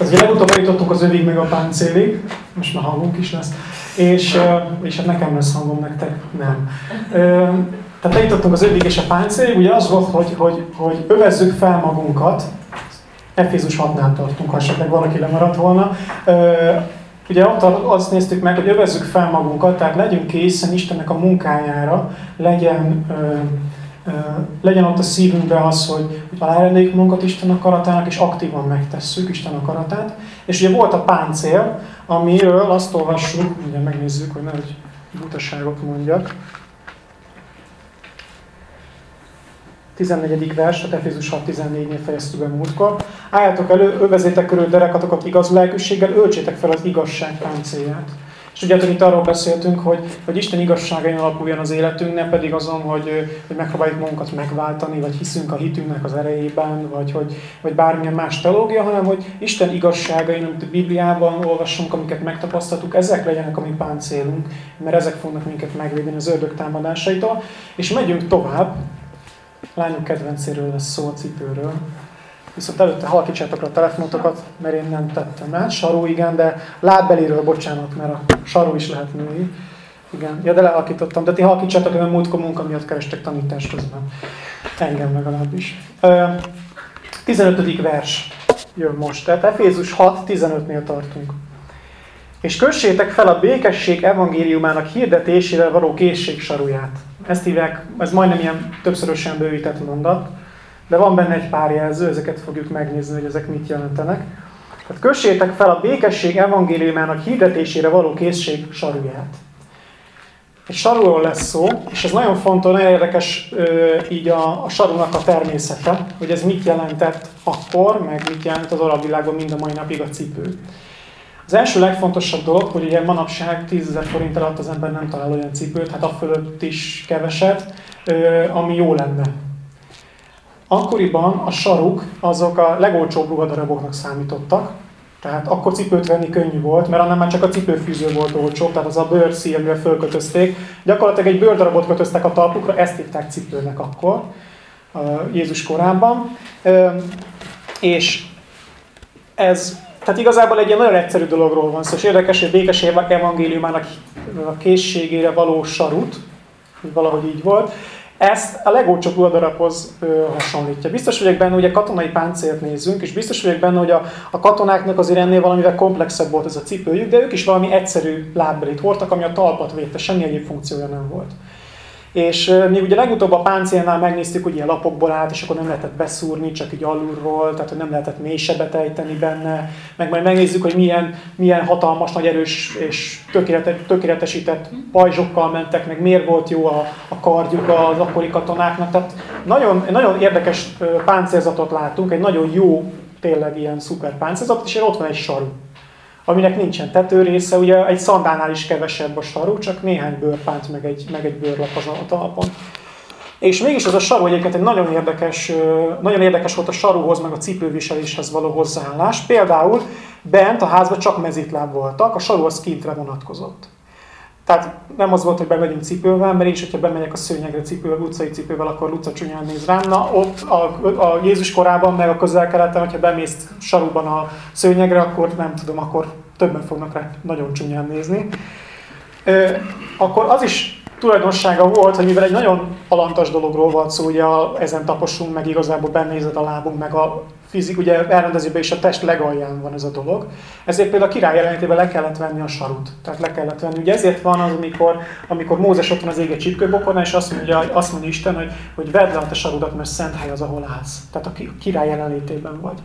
Az ugye legutóbb eljutottunk az övig meg a páncélig, most már hangunk is lesz, és, és hát nekem lesz hangom, nektek nem. Tehát eljutottunk az övig és a páncélig, ugye az volt, hogy, hogy, hogy övezzük fel magunkat, Efézus 6-nál tartunk, ha esetleg valaki lemaradt volna. Ugye ott azt néztük meg, hogy övezzük fel magunkat, tehát legyünk készen Istennek a munkájára, legyen legyen ott a szívünkbe az, hogy, hogy alárendeljük magunkat Isten akaratának, és aktívan megtesszük Isten akaratát. És ugye volt a páncél, amiről azt olvassuk, ugye megnézzük, hogy nehogy butaságot mondjak. 14. vers, tehát Efézus 6.14-nél fejeztük be múltkor. Álljátok elő, övezétek körül derekatokat igaz lelkűséggel, öltsétek fel az igazság páncélját. És ugye itt arról beszéltünk, hogy, hogy Isten igazságain alapuljon az életünk, nem pedig azon, hogy, hogy megpróbáljuk magunkat megváltani, vagy hiszünk a hitünknek az erejében, vagy, hogy, vagy bármilyen más teológia, hanem hogy Isten igazságain, amit a Bibliában olvassunk, amiket megtapasztaltuk, ezek legyenek a mi páncélunk, mert ezek fognak minket megvédeni az ördög támadásaitól. És megyünk tovább, lányok kedvencéről lesz szó a cipőről. Viszont előtte halkítsátok a telefonotokat, mert én nem tettem el. Sarú, igen, de lábbeliről bocsánat, mert a sarú is lehet női. Igen, ja, de lehalkítottam. De ti halkítsátok, mert múltkor munka miatt kerestek tanítás közben. Engem legalábbis. 15. vers jön most. Tehát Efézus 6, 15-nél tartunk. És kössétek fel a békesség evangéliumának hirdetésére való készség saruját. Ezt hívják, ez majdnem ilyen többszörösen bővített mondat de van benne egy pár jelző, ezeket fogjuk megnézni, hogy ezek mit jelentenek. Tehát kössétek fel a békesség evangéliumának hirdetésére való készség saruját. Egy sarúról lesz szó, és ez nagyon fontos, nagyon érdekes így a, a sarúnak a természete, hogy ez mit jelentett akkor, meg mit jelent az alapvilágban mind a mai napig a cipő. Az első legfontosabb dolog, hogy ugye manapság 10 ezer forint alatt az ember nem talál olyan cipőt, hát a fölött is keveset, ami jó lenne. Akkoriban a saruk azok a legolcsóbb ruhadaraboknak számítottak, tehát akkor cipőt venni könnyű volt, mert annál már csak a cipőfűző volt olcsó, tehát az a bőrszí, amivel fölkötözték. Gyakorlatilag egy bőrdarabot kötöztek a talpukra, ezt hívták cipőnek akkor, Jézus korában. És ez, tehát igazából egy ilyen nagyon egyszerű dologról van szó, és érdekes, hogy békes evangéliumának a készségére való sarut, valahogy így volt, ezt a legolcsóbb ruhadarabhoz hasonlítja. Biztos vagyok benne, hogy a katonai páncélt nézzünk, és biztos vagyok benne, hogy a, a katonáknak azért ennél valamivel komplexebb volt ez a cipőjük, de ők is valami egyszerű lábbelit hordtak, ami a talpat védte, semmi egyéb funkciója nem volt. És mi ugye legutóbb a páncélnál megnéztük, hogy ilyen lapokból állt, és akkor nem lehetett beszúrni, csak így alulról, tehát hogy nem lehetett mélysebet ejteni benne, meg majd megnézzük, hogy milyen, milyen hatalmas, nagy erős és tökéletes, tökéletesített pajzsokkal mentek, meg miért volt jó a, a kardjuk az akkori katonáknak. Tehát nagyon, nagyon érdekes páncélzatot látunk, egy nagyon jó, tényleg ilyen szuper páncélzat, és ott van egy saru aminek nincsen tetőrésze, ugye egy szandánál is kevesebb a saru, csak néhány bőrpánt, meg egy, meg egy bőrlap az a talpon. És mégis ez a saru egyébként egy nagyon érdekes, nagyon érdekes volt a saruhoz, meg a cipőviseléshez való hozzáállás. Például bent a házban csak mezitláb voltak, a saru az kintre vonatkozott. Tehát nem az volt, hogy bemegyünk cipővel, mert is, hogyha bemegyek a szőnyegre cipővel, utcai cipővel, akkor Luca csúnyán néz rám. Na, ott a, a Jézus korában, meg a közel-keleten, hogyha bemész saruban a szőnyegre, akkor nem tudom, akkor többen fognak rá nagyon csúnyán nézni. Ö, akkor az is tulajdonsága volt, hogy mivel egy nagyon alantas dologról volt szó, ugye a, ezen taposunk, meg igazából benézed a lábunk, meg a fizik, ugye elrendezőben is a test legalján van ez a dolog. Ezért például a király jelenetében le kellett venni a sarut. Tehát le kellett venni. Ugye ezért van az, amikor, amikor Mózes ott van az ége csipkőbokornál, és azt mondja, azt mondja Isten, hogy, hogy vedd le a te sarudat, mert szent hely az, ahol állsz. Tehát a király jelenlétében vagy.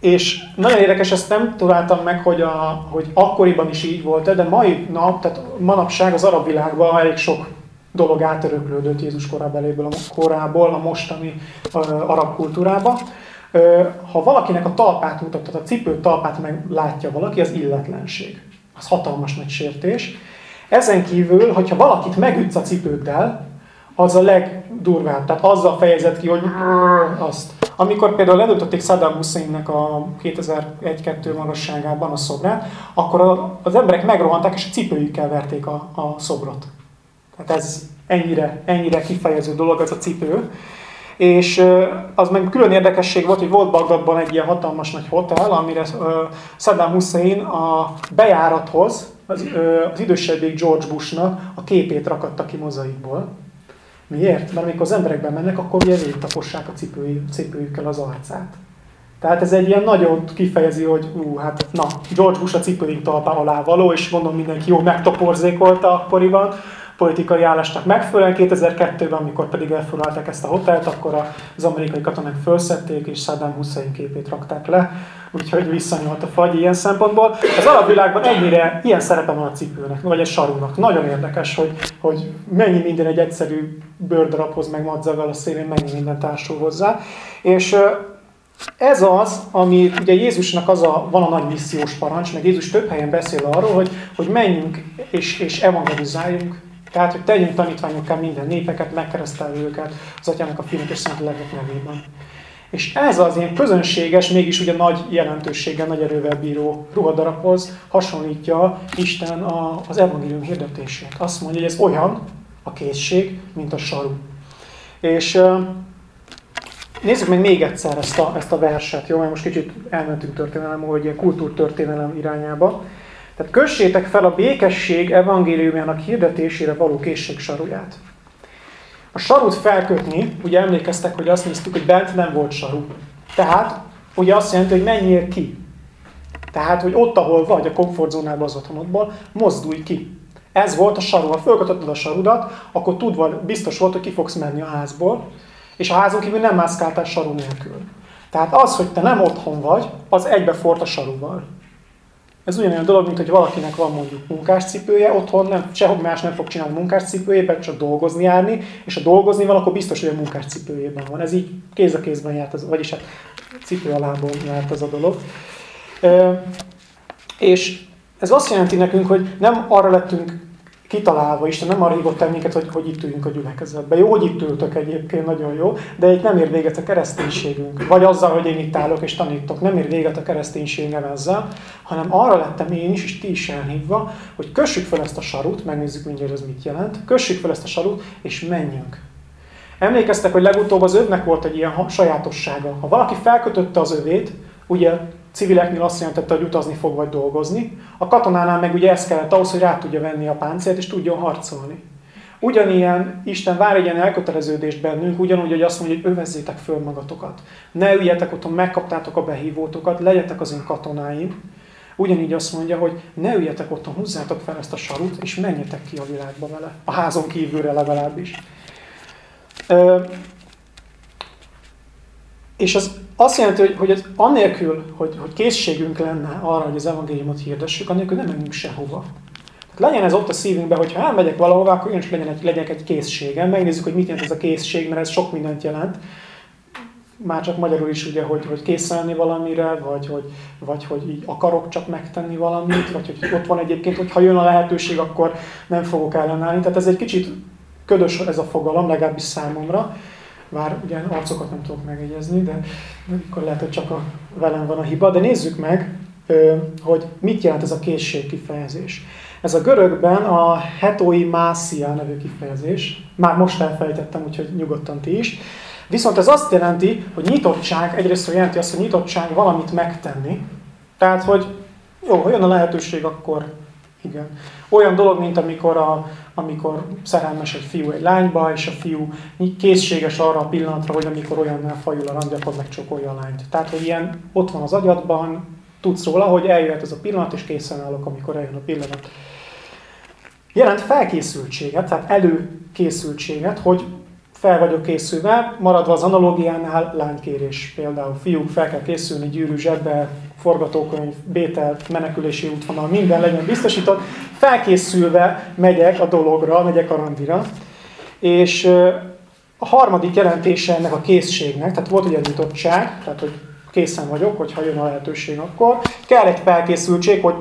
És nagyon érdekes, ezt nem találtam meg, hogy, a, hogy akkoriban is így volt de mai nap, tehát manapság az arab világban elég sok dolog átöröklődött Jézus korábeléből, a korából a mostani uh, arab kultúrába. Uh, ha valakinek a talpát mutatod, a cipő talpát meg látja valaki, az illetlenség. Az hatalmas nagy sértés. Ezen kívül, hogyha valakit megütsz a cipőddel, az a legdurvább. Tehát azzal fejezett ki, hogy azt. Amikor például ledöltötték Saddam Husseinnek a 2001-2 magasságában a szobrát, akkor az emberek megrohanták, és a cipőjükkel verték a, a szobrot. Tehát ez ennyire, ennyire kifejező dolog, ez a cipő. és az meg külön érdekesség volt, hogy volt Bagdadban egy ilyen hatalmas nagy hotel, amire Saddam Hussein a bejárathoz az, az idősebbik George Bushnak a képét rakatta ki mozaikból. Miért? Mert amikor az emberek bemennek, akkor ugye végigtapossák a cipőjük, cipőjükkel az arcát. Tehát ez egy ilyen nagyon kifejezi, hogy ú, hát na, George Bush a cipőink talpá alá való, és mondom mindenki jó megtoporzékolta akkoriban, politikai állásnak megfelelően. 2002-ben, amikor pedig elfoglalták ezt a hotelt, akkor az amerikai katonák felszették, és Saddam Hussein képét rakták le, úgyhogy visszanyúlt a fagy ilyen szempontból. Az alapvilágban ennyire ilyen szerepe van a cipőnek, vagy egy sarúnak. Nagyon érdekes, hogy, hogy mennyi minden egy egyszerű bőrdarabhoz, meg madzaggal a szélén, mennyi minden társul hozzá. És ez az, ami ugye Jézusnak az a, van a nagy missziós parancs, meg Jézus több helyen beszél arról, hogy, hogy menjünk és, és evangelizáljunk, tehát, hogy tegyünk tanítványokká minden népeket, megkeresztelő őket az Atyának a Fiúnak és Szent Lelkek nevében. És ez az ilyen közönséges, mégis ugye nagy jelentőséggel, nagy erővel bíró ruhadarabhoz hasonlítja Isten a, az evangélium hirdetését. Azt mondja, hogy ez olyan a készség, mint a saru. És nézzük meg még egyszer ezt a, ezt a verset, jó? Mert most kicsit elmentünk történelem, hogy ilyen kultúrtörténelem irányába. Tehát kössétek fel a békesség evangéliumának hirdetésére való készség saruját. A sarut felkötni, ugye emlékeztek, hogy azt néztük, hogy bent nem volt saru. Tehát, ugye azt jelenti, hogy menjél ki. Tehát, hogy ott, ahol vagy, a komfortzónában az otthonodból, mozdulj ki. Ez volt a saru. Ha fölkötötted a sarudat, akkor tudva biztos volt, hogy ki fogsz menni a házból, és a házon kívül nem mászkáltál saru nélkül. Tehát az, hogy te nem otthon vagy, az egybefort a saruval. Ez ugyanolyan dolog, mint hogy valakinek van mondjuk munkáscipője, otthon nem, sehogy más nem fog csinálni munkáscipőjében, csak dolgozni járni, és ha dolgozni van, akkor biztos, hogy a munkáscipőjében van. Ez így kéz a kézben járt, az, vagyis hát cipő a lábon járt az a dolog. E, és ez azt jelenti nekünk, hogy nem arra lettünk kitalálva, Isten nem arra hívott el minket, hogy, hogy itt üljünk a gyülekezetbe. Jó, hogy itt ültök egyébként, nagyon jó, de itt nem ér véget a kereszténységünk. Vagy azzal, hogy én itt állok és tanítok, nem ér véget a kereszténységem ezzel, hanem arra lettem én is, és ti is elhívva, hogy kössük fel ezt a sarut, megnézzük mindjárt ez mit jelent, kössük fel ezt a sarut, és menjünk. Emlékeztek, hogy legutóbb az övnek volt egy ilyen sajátossága. Ha valaki felkötötte az övét, ugye civileknél azt jelentette, hogy utazni fog vagy dolgozni. A katonánál meg ugye ez kellett ahhoz, hogy rá tudja venni a páncélt és tudjon harcolni. Ugyanilyen Isten vár egy ilyen elköteleződést bennünk, ugyanúgy, hogy azt mondja, hogy övezzétek föl magatokat. Ne üljetek otthon, megkaptátok a behívótokat, legyetek az én katonáim. Ugyanígy azt mondja, hogy ne üljetek otthon, húzzátok fel ezt a sarut, és menjetek ki a világba vele. A házon kívülre legalábbis. És az azt jelenti, hogy, hogy az annélkül, hogy, hogy készségünk lenne arra, hogy az evangéliumot hirdessük, annélkül nem menjünk sehova. Tehát legyen ez ott a szívünkben, hogy ha elmegyek valahova, akkor én is legyen egy, legyen egy készségem. Megnézzük, hogy mit jelent ez a készség, mert ez sok mindent jelent. Már csak magyarul is ugye, hogy, hogy készelni valamire, vagy hogy, vagy hogy így akarok csak megtenni valamit, vagy hogy ott van egyébként, hogy ha jön a lehetőség, akkor nem fogok ellenállni. Tehát ez egy kicsit ködös ez a fogalom, legalábbis számomra. Bár ugye arcokat nem tudok megegyezni, de akkor lehet, hogy csak a, velem van a hiba. De nézzük meg, hogy mit jelent ez a készség kifejezés. Ez a görögben a hetoi mászia nevű kifejezés. Már most elfelejtettem, úgyhogy nyugodtan ti is. Viszont ez azt jelenti, hogy nyitottság, egyrészt jelenti azt, hogy nyitottság valamit megtenni. Tehát, hogy jó, ha jön a lehetőség, akkor igen. Olyan dolog, mint amikor, a, amikor szerelmes egy fiú egy lányba, és a fiú készséges arra a pillanatra, hogy amikor olyannál fajul a randi, akkor megcsokolja a lányt. Tehát, hogy ilyen ott van az agyadban, tudsz róla, hogy eljöhet ez a pillanat, és készen állok, amikor eljön a pillanat. Jelent felkészültséget, tehát előkészültséget, hogy fel vagyok készülve, maradva az analógiánál lánykérés. Például fiúk fel kell készülni, gyűrű zsebbe, forgatókönyv, bétel, menekülési útvonal, minden legyen biztosított. Felkészülve megyek a dologra, megyek a randira. És a harmadik jelentése ennek a készségnek, tehát volt ugye egy nyitottság, tehát hogy készen vagyok, hogyha jön a lehetőség akkor. Kell egy felkészültség, hogy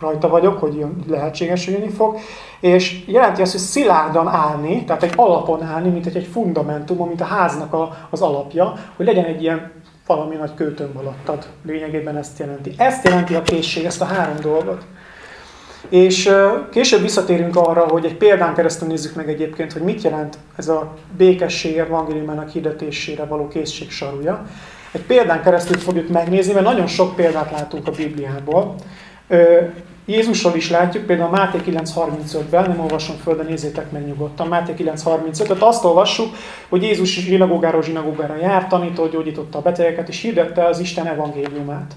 rajta vagyok, hogy jön, lehetséges, hogy jönni fog. És jelenti azt, hogy szilárdan állni, tehát egy alapon állni, mint egy, fundamentum, mint a háznak a, az alapja, hogy legyen egy ilyen valami nagy kőtömb alattad. Lényegében ezt jelenti. Ezt jelenti a készség, ezt a három dolgot. És később visszatérünk arra, hogy egy példán keresztül nézzük meg egyébként, hogy mit jelent ez a békesség evangéliumának hirdetésére való készség sarúja. Egy példán keresztül fogjuk megnézni, mert nagyon sok példát látunk a Bibliából. Jézusról is látjuk, például Máté 9.35-ben, nem olvasom föl, de nézzétek meg nyugodtan, Máté 9.35-öt azt olvassuk, hogy Jézus zsinagógáról zsinagógára járt, tanított, gyógyította a betegeket, és hirdette az Isten evangéliumát.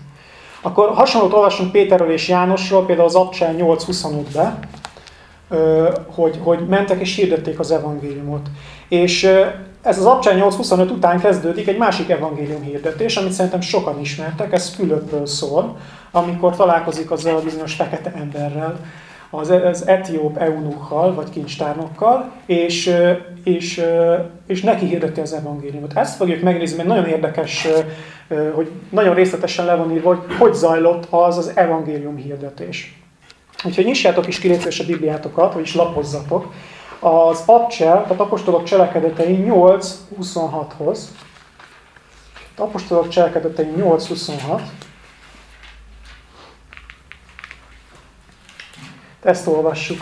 Akkor hasonlót olvasunk Péterről és Jánosról, például az Abcsel 8.25-be, hogy, hogy mentek és hirdették az evangéliumot. És ez az Abcsel 8.25 után kezdődik egy másik evangélium hirdetés, amit szerintem sokan ismertek, ez Fülöpről szól, amikor találkozik azzal a bizonyos fekete emberrel, az, az etióp eunuchal, vagy kincstárnokkal, és, és, és neki hirdeti az evangéliumot. Ezt fogjuk megnézni, mert nagyon érdekes, hogy nagyon részletesen le van írva, hogy hogy zajlott az az evangélium hirdetés. Úgyhogy nyissátok is kilépős a Bibliátokat, vagyis lapozzatok. Az Abcsel, tehát apostolok cselekedetei 8.26-hoz. Apostolok cselekedetei 8.26. Ezt olvassuk.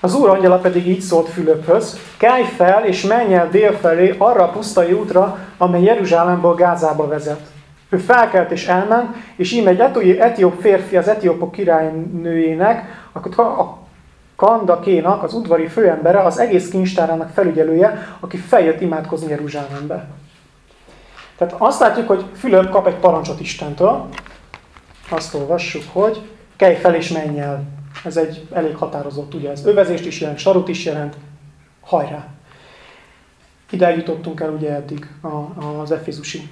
Az úr angyala pedig így szólt Fülöphöz, kelj fel és menj el délfelé arra a pusztai útra, amely Jeruzsálemból Gázába vezet. Ő felkelt és elment, és íme egy etióp férfi az etiópok királynőjének, a Kandakénak, az udvari főembere, az egész kincstárának felügyelője, aki feljött imádkozni Jeruzsálembe. Tehát azt látjuk, hogy Fülöp kap egy parancsot Istentől. Azt olvassuk, hogy kelj fel és menj el ez egy elég határozott, ugye ez övezést is jelent, sarut is jelent, hajrá! Ide jutottunk el ugye eddig az Efézusi,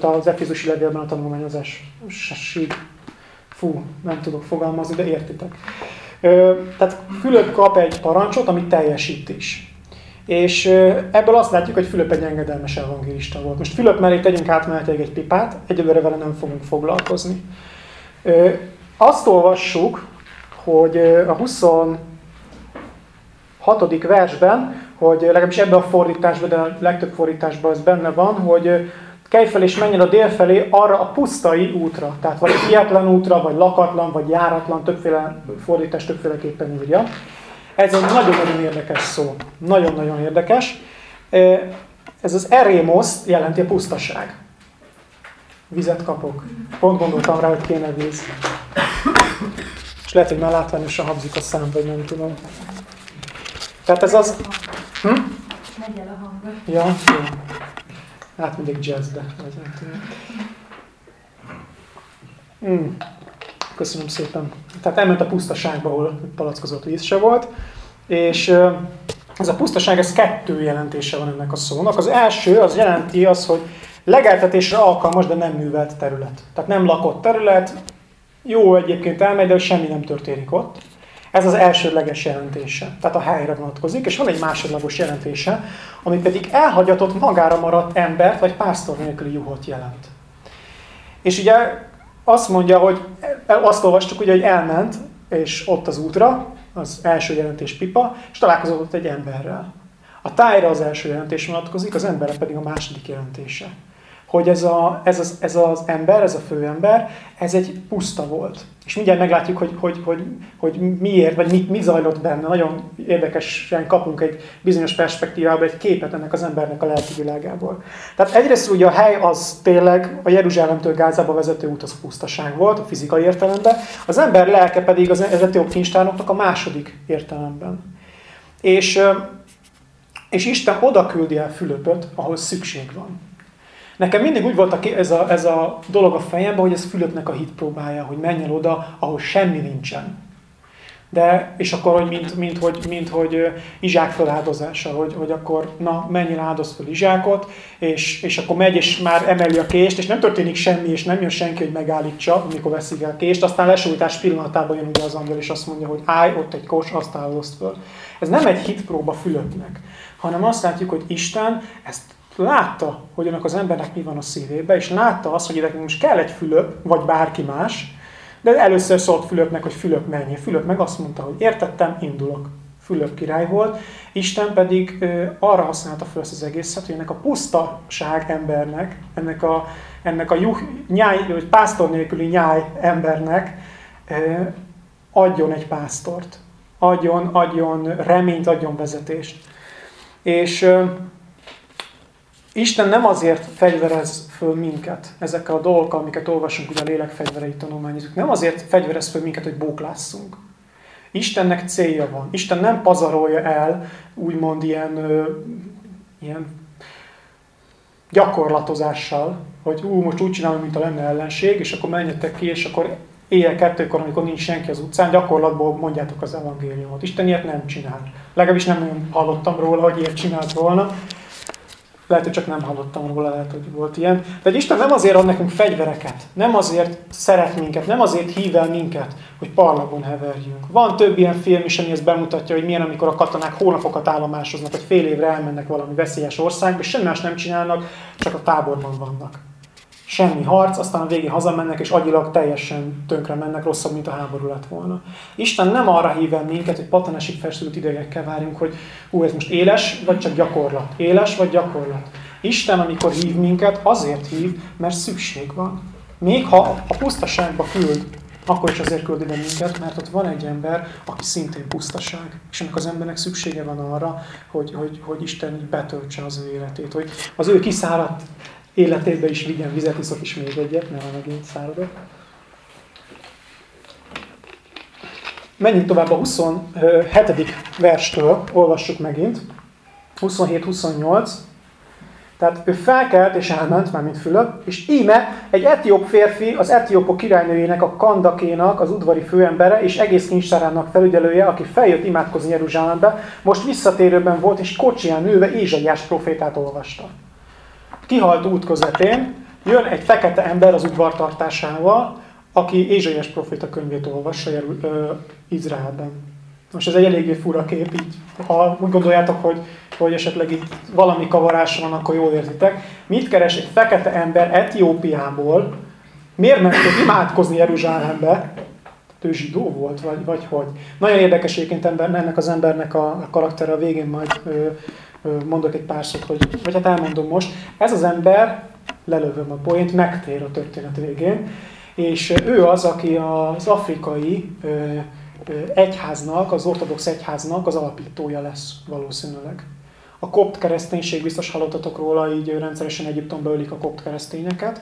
az Efézusi levélben a tanulmányozás. Fú, nem tudok fogalmazni, de értitek. Tehát Fülöp kap egy parancsot, amit teljesít is. És ebből azt látjuk, hogy Fülöp egy engedelmes evangélista volt. Most Fülöp mellé tegyünk átmenetileg egy pipát, egyelőre vele nem fogunk foglalkozni. Azt olvassuk, hogy a 26. versben, hogy legalábbis ebben a fordításban, de a legtöbb fordításban ez benne van, hogy kelj és menjen a dél felé arra a pusztai útra. Tehát vagy hiatlan útra, vagy lakatlan, vagy járatlan, többféle fordítás többféleképpen írja. Ez egy nagyon-nagyon érdekes szó. Nagyon-nagyon érdekes. Ez az erémos jelenti a pusztaság. Vizet kapok. Pont gondoltam rá, hogy kéne víz lehet, hogy már látványosan habzik a szám, vagy nem tudom. Tehát ez az... Hm? Megy el a hang. Ja, jó. Hát mindig jazzbe, vagy nem tudom. Mm. Köszönöm szépen. Tehát elment a pusztaságba, ahol palackozott víz se volt, és ez a pusztaság, ez kettő jelentése van ennek a szónak. Az első, az jelenti az, hogy legeltetésre alkalmas, de nem művelt terület. Tehát nem lakott terület, jó egyébként elmegy, de semmi nem történik ott. Ez az elsődleges jelentése, tehát a helyre vonatkozik, és van egy másodlagos jelentése, ami pedig elhagyatott magára maradt embert, vagy pásztor nélküli juhot jelent. És ugye azt mondja, hogy azt olvastuk, ugye, hogy elment, és ott az útra, az első jelentés pipa, és találkozott egy emberrel. A tájra az első jelentés vonatkozik, az emberre pedig a második jelentése hogy ez, a, ez, az, ez az ember, ez a főember, ez egy puszta volt. És mindjárt meglátjuk, hogy, hogy, hogy, hogy miért, vagy mi, mi zajlott benne. Nagyon érdekesen kapunk egy bizonyos perspektívába egy képet ennek az embernek a lelki világából. Tehát egyrészt ugye a hely az tényleg a Jeruzsálemtől Gázába vezető út az pusztaság volt, a fizikai értelemben. Az ember lelke pedig az etióp kincstárnoknak a második értelemben. És, és Isten oda küldi el Fülöpöt, ahol szükség van. Nekem mindig úgy volt ez a, ez a dolog a fejemben, hogy ez Fülöpnek a hit próbája, hogy menjen oda, ahol semmi nincsen. De, és akkor, hogy mint, mint, hogy, mint, hogy Izsák feláldozása, hogy, hogy akkor na, menjen áldoz fel Izsákot, és, és akkor megy, és már emeli a kést, és nem történik semmi, és nem jön senki, hogy megállítsa, amikor veszik el a kést, aztán lesújtás pillanatában jön ugye az angol, és azt mondja, hogy állj, ott egy kos, azt áldozd föl. Ez nem egy hitpróba Fülöpnek, hanem azt látjuk, hogy Isten ezt látta, hogy annak az embernek mi van a szívébe, és látta azt, hogy nekünk most kell egy Fülöp, vagy bárki más, de először szólt Fülöpnek, hogy Fülöp menjél. Fülöp meg azt mondta, hogy értettem, indulok. Fülöp király volt, Isten pedig ö, arra használta fel ezt az egészet, hogy ennek a pusztaság embernek, ennek a, ennek a juh, nyáj, vagy pásztor nélküli nyáj embernek ö, adjon egy pásztort, adjon, adjon reményt, adjon vezetést. És ö, Isten nem azért fegyverez föl minket ezekkel a dolgokkal, amiket olvasunk, ugye a lélek fegyvereit tanulmányozunk. Nem azért fegyverez föl minket, hogy bóklásszunk. Istennek célja van. Isten nem pazarolja el, úgymond ilyen, ö, ilyen gyakorlatozással, hogy ú, most úgy csinálom, mint a lenne ellenség, és akkor menjetek ki, és akkor éjjel kettőkor, amikor nincs senki az utcán, gyakorlatból mondjátok az evangéliumot. Isten ilyet nem csinál. Legalábbis nem nagyon hallottam róla, hogy ilyet csinált volna. Lehet, hogy csak nem hallottam róla, lehet, hogy volt ilyen. De Isten nem azért ad nekünk fegyvereket, nem azért szeret minket, nem azért hív el minket, hogy parlagon heverjünk. Van több ilyen film is, ami ezt bemutatja, hogy milyen, amikor a katonák hónapokat állomásoznak, vagy fél évre elmennek valami veszélyes országba, és semmi más nem csinálnak, csak a táborban vannak semmi harc, aztán a végén hazamennek, és agyilag teljesen tönkre mennek, rosszabb, mint a háború lett volna. Isten nem arra hív el minket, hogy patanesig feszült idegekkel várjunk, hogy hú, ez most éles, vagy csak gyakorlat. Éles, vagy gyakorlat. Isten, amikor hív minket, azért hív, mert szükség van. Még ha a pusztaságba küld, akkor is azért küld ide minket, mert ott van egy ember, aki szintén pusztaság. És ennek az embernek szüksége van arra, hogy, hogy, hogy Isten betöltse az ő életét, hogy az ő kiszáradt életébe is vigyen vizet, iszok is még egyet, mert megint száradok. Menjünk tovább a 27. verstől, olvassuk megint. 27-28. Tehát ő felkelt és elment, már mint Fülöp, és íme egy etióp férfi, az etiópok királynőjének, a Kandakénak, az udvari főembere, és egész kincstárának felügyelője, aki feljött imádkozni Jeruzsálembe, most visszatérőben volt, és kocsiján ülve Ézsaiás profétát olvasta kihalt út közepén jön egy fekete ember az udvartartásával, aki Ézsaiás proféta könyvét olvassa Izraelben. Most ez egy eléggé fura kép, így, ha úgy gondoljátok, hogy, hogy esetleg itt valami kavarás van, akkor jól értitek. Mit keres egy fekete ember Etiópiából, miért ment imádkozni Jeruzsálembe, ő zsidó volt, vagy, vagy hogy. Nagyon érdekes egyébként ennek az embernek a, a karaktere a végén majd ö, mondok egy pár szót, hogy, vagy hát elmondom most. Ez az ember, lelövöm a poént, megtér a történet végén, és ő az, aki az afrikai egyháznak, az ortodox egyháznak az alapítója lesz valószínűleg. A kopt kereszténység, biztos hallottatok róla, így rendszeresen Egyiptomba ölik a kopt keresztényeket.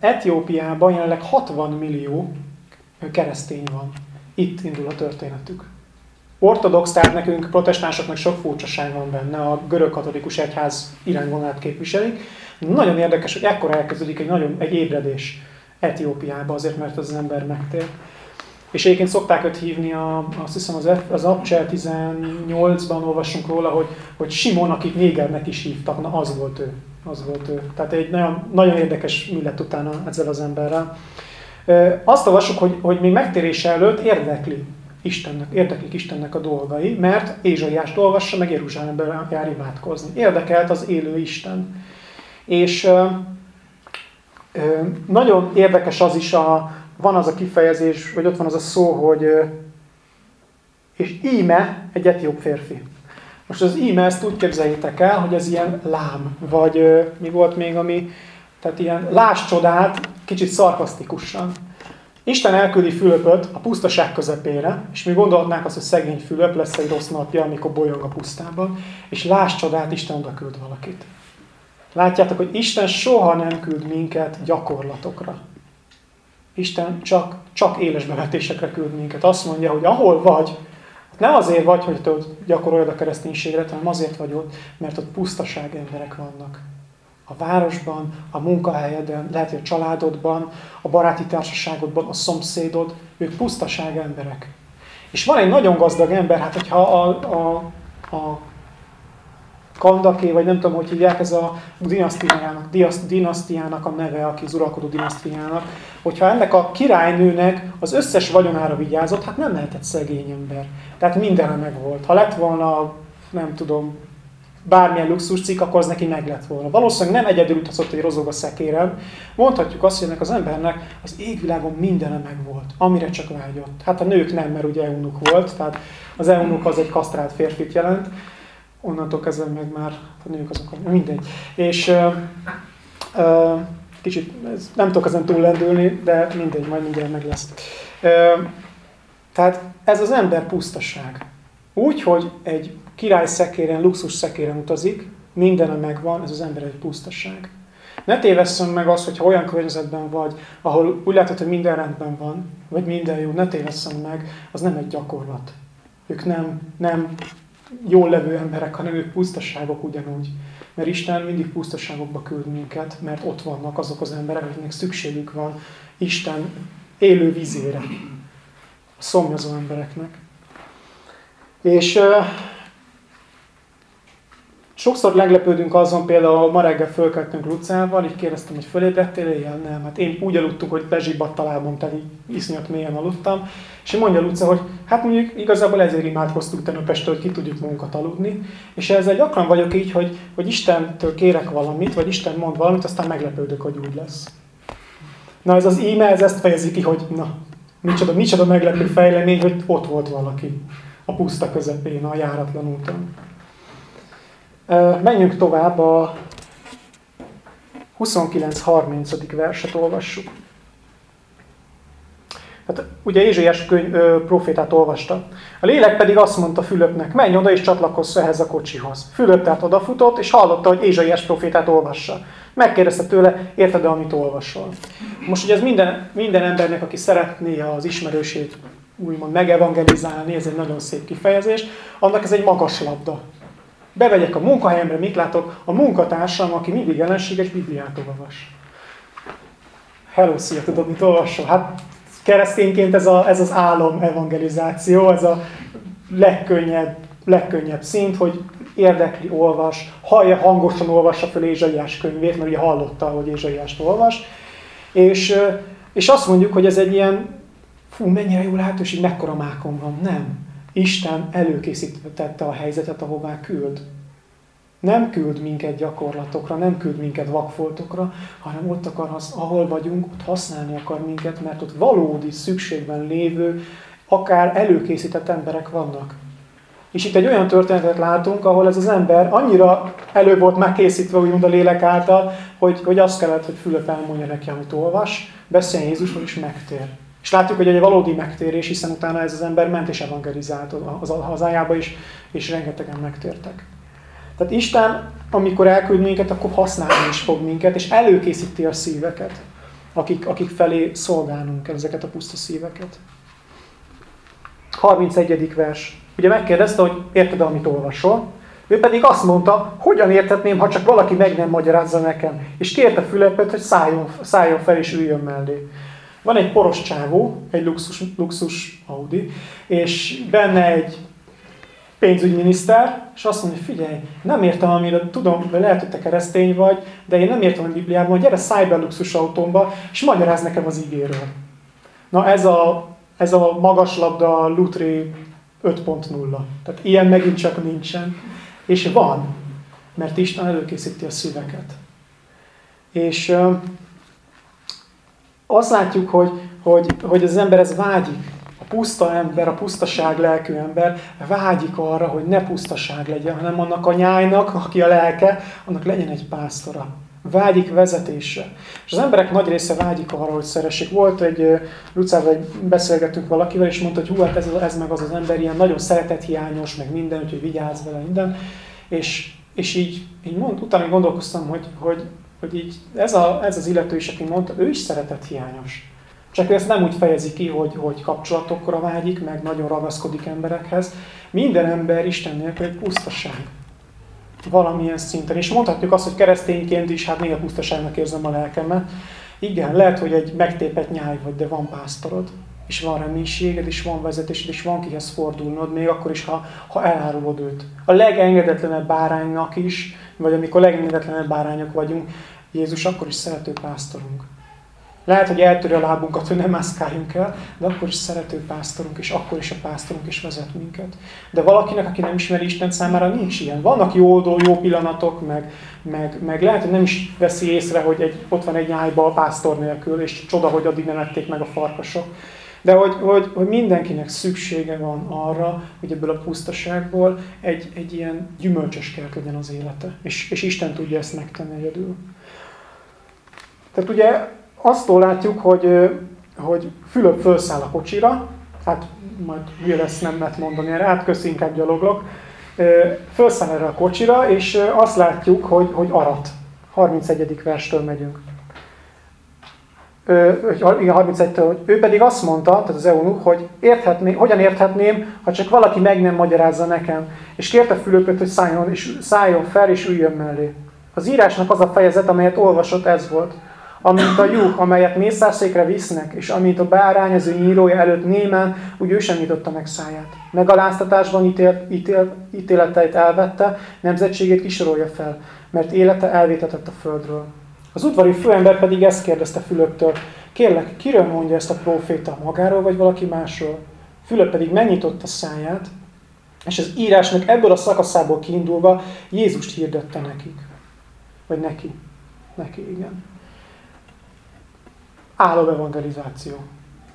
Etiópiában jelenleg 60 millió keresztény van. Itt indul a történetük ortodox, tehát nekünk protestánsoknak sok furcsaság van benne, a görög katolikus egyház irányvonalát képviselik. Nagyon érdekes, hogy ekkor elkezdődik egy, nagyon, egy ébredés Etiópiába, azért mert az, ember megtér. És egyébként szokták őt hívni, a, azt hiszem az, az Abcsel 18-ban olvasunk róla, hogy, hogy Simon, akit Négernek is hívtak, na az volt ő. Az volt ő. Tehát egy nagyon, nagyon érdekes mi lett utána ezzel az emberrel. Azt olvassuk, hogy, hogy még megtérése előtt érdekli Istennek, érdeklik Istennek a dolgai, mert Ézsaiást olvassa, meg Jeruzsálemben jár imádkozni. Érdekelt az élő Isten. És ö, ö, nagyon érdekes az is, a, van az a kifejezés, vagy ott van az a szó, hogy ö, és íme egy etióp férfi. Most az íme, ezt úgy képzeljétek el, hogy ez ilyen lám, vagy ö, mi volt még, ami, tehát ilyen láss csodát, kicsit szarkasztikusan. Isten elküldi Fülöpöt a pusztaság közepére, és mi gondolhatnánk azt, hogy szegény Fülöp lesz egy rossz napja, amikor bolyong a pusztában, és láss csodát, Isten oda küld valakit. Látjátok, hogy Isten soha nem küld minket gyakorlatokra. Isten csak, csak éles bevetésekre küld minket. Azt mondja, hogy ahol vagy, nem azért vagy, hogy te ott gyakoroljad a kereszténységre, hanem azért vagy ott, mert ott pusztaság emberek vannak a városban, a munkahelyeden, lehet, hogy a családodban, a baráti társaságodban, a szomszédod, ők pusztaság emberek. És van egy nagyon gazdag ember, hát hogyha a, a, a Kandaké, vagy nem tudom, hogy hívják, ez a dinasztiának, dinasztiának a neve, aki az uralkodó dinasztiának, hogyha ennek a királynőnek az összes vagyonára vigyázott, hát nem lehetett szegény ember. Tehát mindenre meg volt. Ha lett volna, nem tudom, bármilyen luxus cikk, akkor az neki meg lett volna. Valószínűleg nem egyedül utazott egy rozog a szekéren. Mondhatjuk azt, hogy ennek az embernek az égvilágon mindene meg volt, amire csak vágyott. Hát a nők nem, mert ugye eunuk volt, tehát az eunuk az egy kasztrált férfit jelent. Onnantól kezdve meg már a nők azok, mindegy. És uh, uh, kicsit, ez, nem tudok ezen túl lendülni, de mindegy, majd mindjárt meg lesz. Uh, Tehát ez az ember pusztaság. Úgy, hogy egy király szekéren, luxus szekéren utazik, minden megvan, ez az ember egy pusztaság. Ne tévesszem meg azt, hogy olyan környezetben vagy, ahol úgy látod, hogy minden rendben van, vagy minden jó, ne tévesszem meg, az nem egy gyakorlat. Ők nem, nem jól levő emberek, hanem ők pusztaságok ugyanúgy. Mert Isten mindig pusztaságokba küld minket, mert ott vannak azok az emberek, akiknek szükségük van Isten élő vizére. A szomjazó embereknek. És Sokszor meglepődünk azon, például ma reggel fölkeltünk Lucával, így kérdeztem, hogy fölébredtél éjjel? Nem, hát én úgy aludtunk, hogy bezsibbadt a lábam, tehát iszonyat mélyen aludtam. És mondja Luca, hogy hát mondjuk igazából ezért imádkoztunk tegnap este, hogy ki tudjuk magunkat aludni. És ezzel gyakran vagyok így, hogy, hogy Istentől kérek valamit, vagy Isten mond valamit, aztán meglepődök, hogy úgy lesz. Na ez az íme, ez ezt fejezi ki, hogy na, micsoda, micsoda meglepő fejlemény, hogy ott volt valaki a puszta közepén, a járatlan úton. Menjünk tovább, a 29-30. verset olvassuk. Hát, ugye Ézsaiás könyv, profétát olvasta. A lélek pedig azt mondta Fülöpnek, menj oda és csatlakozz ehhez a kocsihoz. Fülöp tehát odafutott, és hallotta, hogy Ézsaiás profétát olvassa. Megkérdezte tőle, érted-e, amit olvasol? Most ugye ez minden, minden embernek, aki szeretné az ismerősét úgymond megevangelizálni, ez egy nagyon szép kifejezés, annak ez egy magas labda. Bevegyek a munkahelyemre, mit látok? A munkatársam, aki mindig ellenséges Bibliát olvas. Hello, szia, tudod, mit olvasol? Hát keresztényként ez, a, ez az álom evangelizáció, ez a legkönnyebb, legkönnyebb szint, hogy érdekli, olvas, hallja, hangosan olvassa fel Ézsaiás könyvét, mert ugye hallotta, hogy Ézsaiást olvas, és, és azt mondjuk, hogy ez egy ilyen, fú, mennyire jó lehetőség, mekkora mákon van. Nem. Isten előkészítette a helyzetet, ahová küld. Nem küld minket gyakorlatokra, nem küld minket vakfoltokra, hanem ott akar, ahol vagyunk, ott használni akar minket, mert ott valódi szükségben lévő, akár előkészített emberek vannak. És itt egy olyan történetet látunk, ahol ez az ember annyira elő volt megkészítve, úgymond a lélek által, hogy, hogy azt kellett, hogy Fülöp elmondja neki, amit olvas, beszéljen Jézusról, és megtér. És látjuk, hogy egy valódi megtérés, hiszen utána ez az ember ment és evangelizált az hazájába is, és rengetegen megtértek. Tehát Isten, amikor elküld minket, akkor használni is fog minket, és előkészíti a szíveket, akik, akik felé szolgálnunk ezeket a puszta szíveket. 31. vers. Ugye megkérdezte, hogy érted amit olvasol? Ő pedig azt mondta, hogyan értetném, ha csak valaki meg nem magyarázza nekem. És kérte Fülöpöt, hogy szálljon, szálljon fel és üljön mellé. Van egy poros csávó, egy luxus, luxus Audi, és benne egy pénzügyminiszter, és azt mondja, figyelj, nem értem, amire tudom, hogy lehet, hogy te keresztény vagy, de én nem értem a Bibliában, hogy gyere szállj be a luxus autómba, és magyaráz nekem az ígéről. Na ez a, ez a magaslabda Lutri 5.0. Tehát ilyen megint csak nincsen. És van, mert Isten előkészíti a szíveket. És azt látjuk, hogy, hogy, hogy az ember ez vágyik. A puszta ember, a pusztaság lelkű ember vágyik arra, hogy ne pusztaság legyen, hanem annak a nyájnak, aki a lelke, annak legyen egy pásztora. Vágyik vezetésre. És az emberek nagy része vágyik arra, hogy szeressék. Volt egy, Lucával egy beszélgettünk valakivel, és mondta, hogy hú, hát ez, ez meg az az ember ilyen nagyon szeretethiányos, meg minden, úgyhogy vigyázz vele minden. És, és így, így mond, utána gondolkoztam, hogy, hogy hogy így ez, a, ez az illető is, aki mondta, ő is szeretett hiányos. Csak ő ezt nem úgy fejezi ki, hogy, hogy kapcsolatokra vágyik, meg nagyon ragaszkodik emberekhez. Minden ember Isten nélkül egy pusztaság. Valamilyen szinten. És mondhatjuk azt, hogy keresztényként is, hát néha pusztaságnak érzem a lelkemet. Igen, lehet, hogy egy megtépett nyáj vagy, de van pásztorod. És van reménységed, és van vezetésed, és van kihez fordulnod, még akkor is, ha, ha elárulod őt. A legengedetlenebb báránynak is, vagy amikor legengedetlenebb bárányok vagyunk, Jézus akkor is szerető pásztorunk. Lehet, hogy eltörő a lábunkat, hogy nem mászkáljunk el, de akkor is szerető pásztorunk, és akkor is a pásztorunk is vezet minket. De valakinek, aki nem ismeri Isten számára, nincs ilyen. Vannak jó oldal, jó pillanatok, meg, meg, meg lehet, hogy nem is veszi észre, hogy egy, ott van egy nyájba a pásztor nélkül, és csoda, hogy addig nem ették meg a farkasok. De hogy, hogy, hogy mindenkinek szüksége van arra, hogy ebből a pusztaságból egy, egy ilyen gyümölcsös kert legyen az élete. És, és Isten tudja ezt megtenni egyedül. Tehát ugye azt látjuk, hogy, hogy Fülöp felszáll a kocsira, hát majd hülye lesz nem lehet mondani erre, átköszi, inkább gyaloglok, felszáll erre a kocsira, és azt látjuk, hogy, hogy arat. 31. verstől megyünk. Igen, 31-től, hogy ő pedig azt mondta, tehát az eunuch, hogy érthetné, hogyan érthetném, ha csak valaki meg nem magyarázza nekem. És kérte Fülöpöt, hogy szálljon, és szálljon fel, és üljön mellé. Az írásnak az a fejezet, amelyet olvasott, ez volt. Amint a juh, amelyet mészárszékre visznek, és amint a bárány az ő nyírója előtt némán, úgy ő sem nyitotta meg száját. Megaláztatásban ítél, ítél, ítéleteit elvette, nemzetségét kisorolja fel, mert élete elvétetett a földről. Az udvari főember pedig ezt kérdezte Fülöptől, kérlek, kiről mondja ezt a proféta, magáról vagy valaki másról? Fülöp pedig megnyitotta száját, és az írásnak ebből a szakaszából kiindulva Jézust hirdette nekik. Vagy neki. Neki, igen. Álló evangelizáció.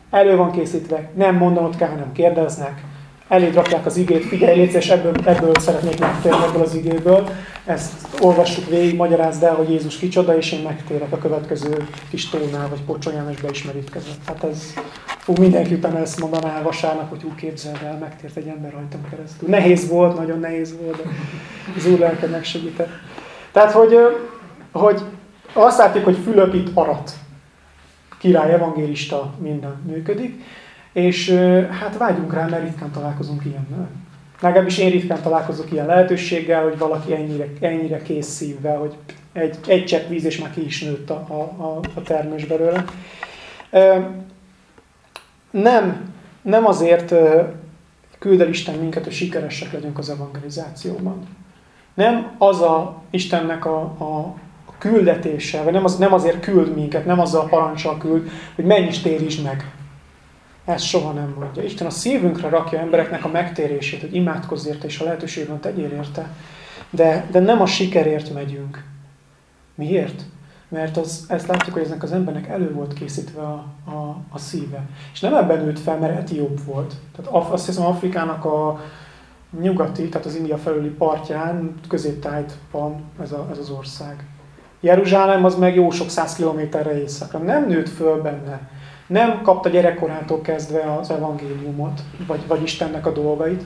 Elő van készítve, nem mondanod kell, hanem kérdeznek. Eléd rakják az igét, figyelj, légy, és ebből, ebből szeretnék megtérni ebből az igéből. Ezt olvassuk végig, magyarázd el, hogy Jézus kicsoda, és én megtérek a következő kis tónál, vagy pocsonyán, és beismerítkezett. Hát ez, fú, mindenki utána ezt mondaná vasárnap, hogy úgy képzeld el, megtért egy ember rajtam keresztül. Nehéz volt, nagyon nehéz volt, de az Úr lelke megsegített. Tehát, hogy, hogy azt látjuk, hogy Fülöp itt arat. Király, evangélista, minden működik. És hát vágyunk rá, mert ritkán találkozunk ilyennel. Legalábbis én ritkán találkozok ilyen lehetőséggel, hogy valaki ennyire, ennyire kész szívvel, hogy egy, egy csepp víz, és már ki is nőtt a, a, a termés belőle. Nem, nem azért küld el Isten minket, hogy sikeresek legyünk az evangelizációban. Nem az a Istennek a, a küldetése, vagy nem, az, nem azért küld minket, nem azzal a parancsal küld, hogy menj is térítsd meg. Ezt soha nem mondja. Isten a szívünkre rakja embereknek a megtérését, hogy imádkozz érte, és a lehetőségben tegyél érte. De, de nem a sikerért megyünk. Miért? Mert az, ezt látjuk, hogy eznek az embernek elő volt készítve a, a, a szíve. És nem ebben nőtt fel, mert etióp volt. Tehát azt hiszem Afrikának a nyugati, tehát az India felüli partján, középtájt van ez, a, ez az ország. Jeruzsálem az meg jó sok száz kilométerre északra. Nem nőtt föl benne. Nem kapta gyerekkorától kezdve az evangéliumot, vagy, vagy Istennek a dolgait,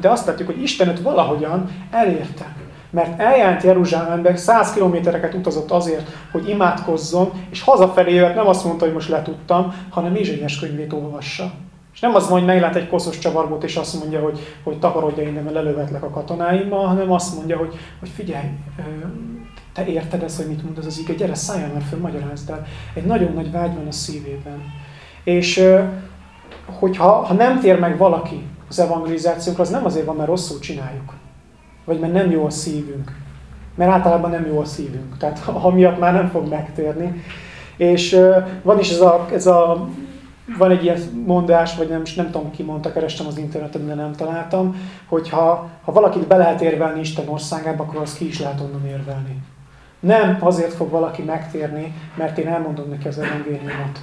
de azt látjuk, hogy Isten őt valahogyan elérte. Mert eljárt Jeruzsálembe, száz kilométereket utazott azért, hogy imádkozzon, és hazafelé jött, nem azt mondta, hogy most letudtam, hanem Ézsaiás könyvét olvassa. És nem az hogy meglát egy koszos csavargót, és azt mondja, hogy, hogy takarodja innen, mert lelövetlek a katonáimmal, hanem azt mondja, hogy, hogy figyelj, te érted ezt, hogy mit mond ez az ige, gyere, szálljál már föl, magyarázd el. Egy nagyon nagy vágy van a szívében. És hogyha ha nem tér meg valaki az evangelizációnkra, az nem azért van, mert rosszul csináljuk. Vagy mert nem jó a szívünk. Mert általában nem jó a szívünk. Tehát ha miatt már nem fog megtérni. És van is ez a, ez a van egy ilyen mondás, vagy nem, nem tudom ki mondta, kerestem az interneten, de nem találtam, hogy ha, ha valakit be lehet érvelni Isten országába, akkor az ki is lehet onnan érvelni. Nem azért fog valaki megtérni, mert én elmondom neki az evangéliumot.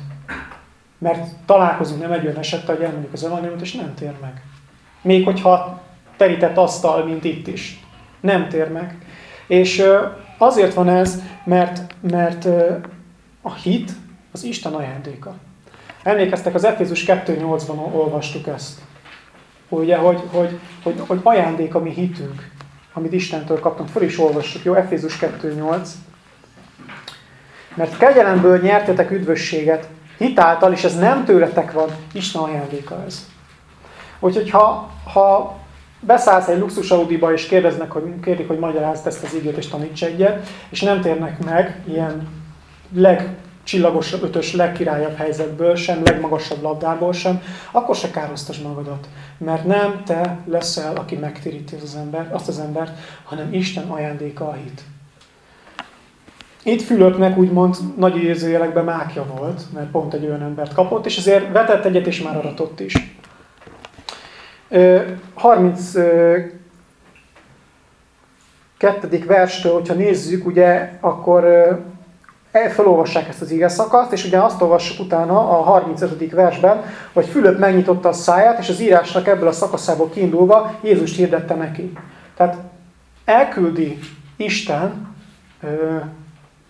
Mert találkozunk nem egy olyan esettel, hogy elmondjuk az evangéliumot, és nem tér meg. Még hogyha terített asztal, mint itt is. Nem tér meg. És azért van ez, mert, mert a hit az Isten ajándéka. Emlékeztek, az Efézus 2.8-ban olvastuk ezt. Ugye, hogy, hogy, hogy, hogy ajándék a mi hitünk amit Istentől kaptunk. Föl is olvassuk, jó? Efézus 2.8. Mert kegyelemből nyertetek üdvösséget, hitáltal, és ez nem tőletek van, Isten ajándéka ez. Úgyhogy ha, ha beszállsz egy luxus Audiba, és kérdeznek, hogy, kérdik, hogy magyarázd ezt az ígét, és taníts egyet, és nem térnek meg ilyen leg csillagos ötös legkirályabb helyzetből, sem legmagasabb labdából sem, akkor se károsztasd magadat. Mert nem te leszel, aki megtéríti az ember, azt az embert, hanem Isten ajándéka a hit. Itt Fülöpnek úgymond nagy érzőjelekben mákja volt, mert pont egy olyan embert kapott, és azért vetett egyet, és már aratott is. 32. verstől, hogyha nézzük, ugye, akkor felolvassák ezt az ige szakaszt, és ugye azt olvassuk utána a 35. versben, hogy Fülöp megnyitotta a száját, és az írásnak ebből a szakaszából kiindulva Jézust hirdette neki. Tehát elküldi Isten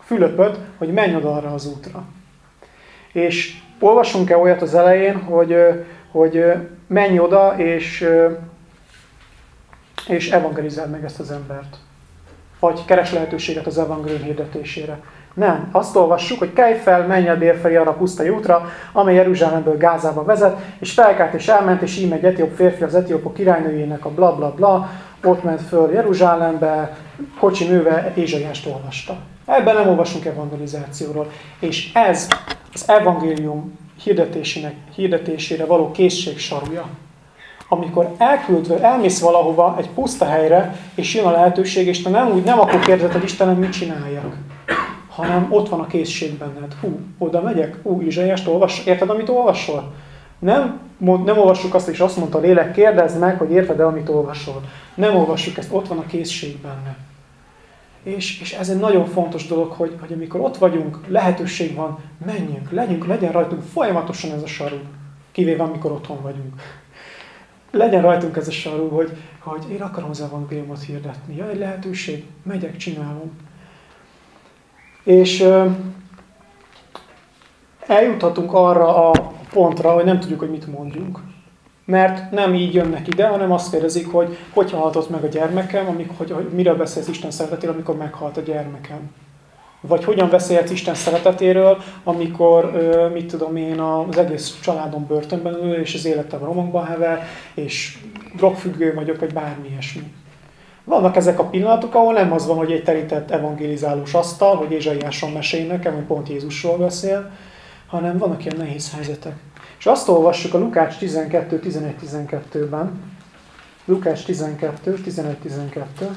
Fülöpöt, hogy menj oda arra az útra. És olvasunk-e olyat az elején, hogy, hogy menj oda, és, és evangelizáld meg ezt az embert. Vagy keres lehetőséget az evangélium hirdetésére. Nem. Azt olvassuk, hogy kelj fel, menj a délfelé arra a puszta útra, amely Jeruzsálemből Gázába vezet, és felkált és elment, és így egy etióp férfi az etiópok királynőjének a bla bla bla, ott ment föl Jeruzsálembe, kocsi nőve Ézsaiást olvasta. Ebben nem olvasunk evangelizációról. És ez az evangélium hirdetésének, hirdetésére való készség sarúja. Amikor elküldve, elmész valahova egy puszta helyre, és jön a lehetőség, és te nem úgy nem akkor kérdezed, hogy Istenem, mit csináljak, hanem ott van a készség benned. Hú, oda megyek, hú, Izsaiást olvas, érted, amit olvasol? Nem, nem olvassuk azt, és azt mondta a lélek, kérdezd meg, hogy érted-e, amit olvasol. Nem olvassuk ezt, ott van a készség benne. És, és ez egy nagyon fontos dolog, hogy, hogy amikor ott vagyunk, lehetőség van, menjünk, legyünk, legyen rajtunk folyamatosan ez a sarú. Kivéve amikor otthon vagyunk. Legyen rajtunk ez a sarú, hogy, hogy én akarom az evangéliumot hirdetni. Ja, egy lehetőség, megyek, csinálom. És eljuthatunk arra a pontra, hogy nem tudjuk, hogy mit mondjunk. Mert nem így jönnek ide, hanem azt kérdezik, hogy hogy halhatott meg a gyermekem, amikor, hogy, hogy miről beszélsz Isten szeretetéről, amikor meghalt a gyermekem. Vagy hogyan beszélhetsz Isten szeretetéről, amikor, mit tudom én, az egész családom börtönben ül, és az életem romokba hever, és drogfüggő vagyok, vagy bármi ilyesmi. Vannak ezek a pillanatok, ahol nem az van, hogy egy terített evangélizálós asztal, hogy Ézsaiáson mesél nekem, hogy pont Jézusról beszél, hanem vannak ilyen nehéz helyzetek. És azt olvassuk a Lukács 12, 11, 12-ben. Lukács 12, 11, 12.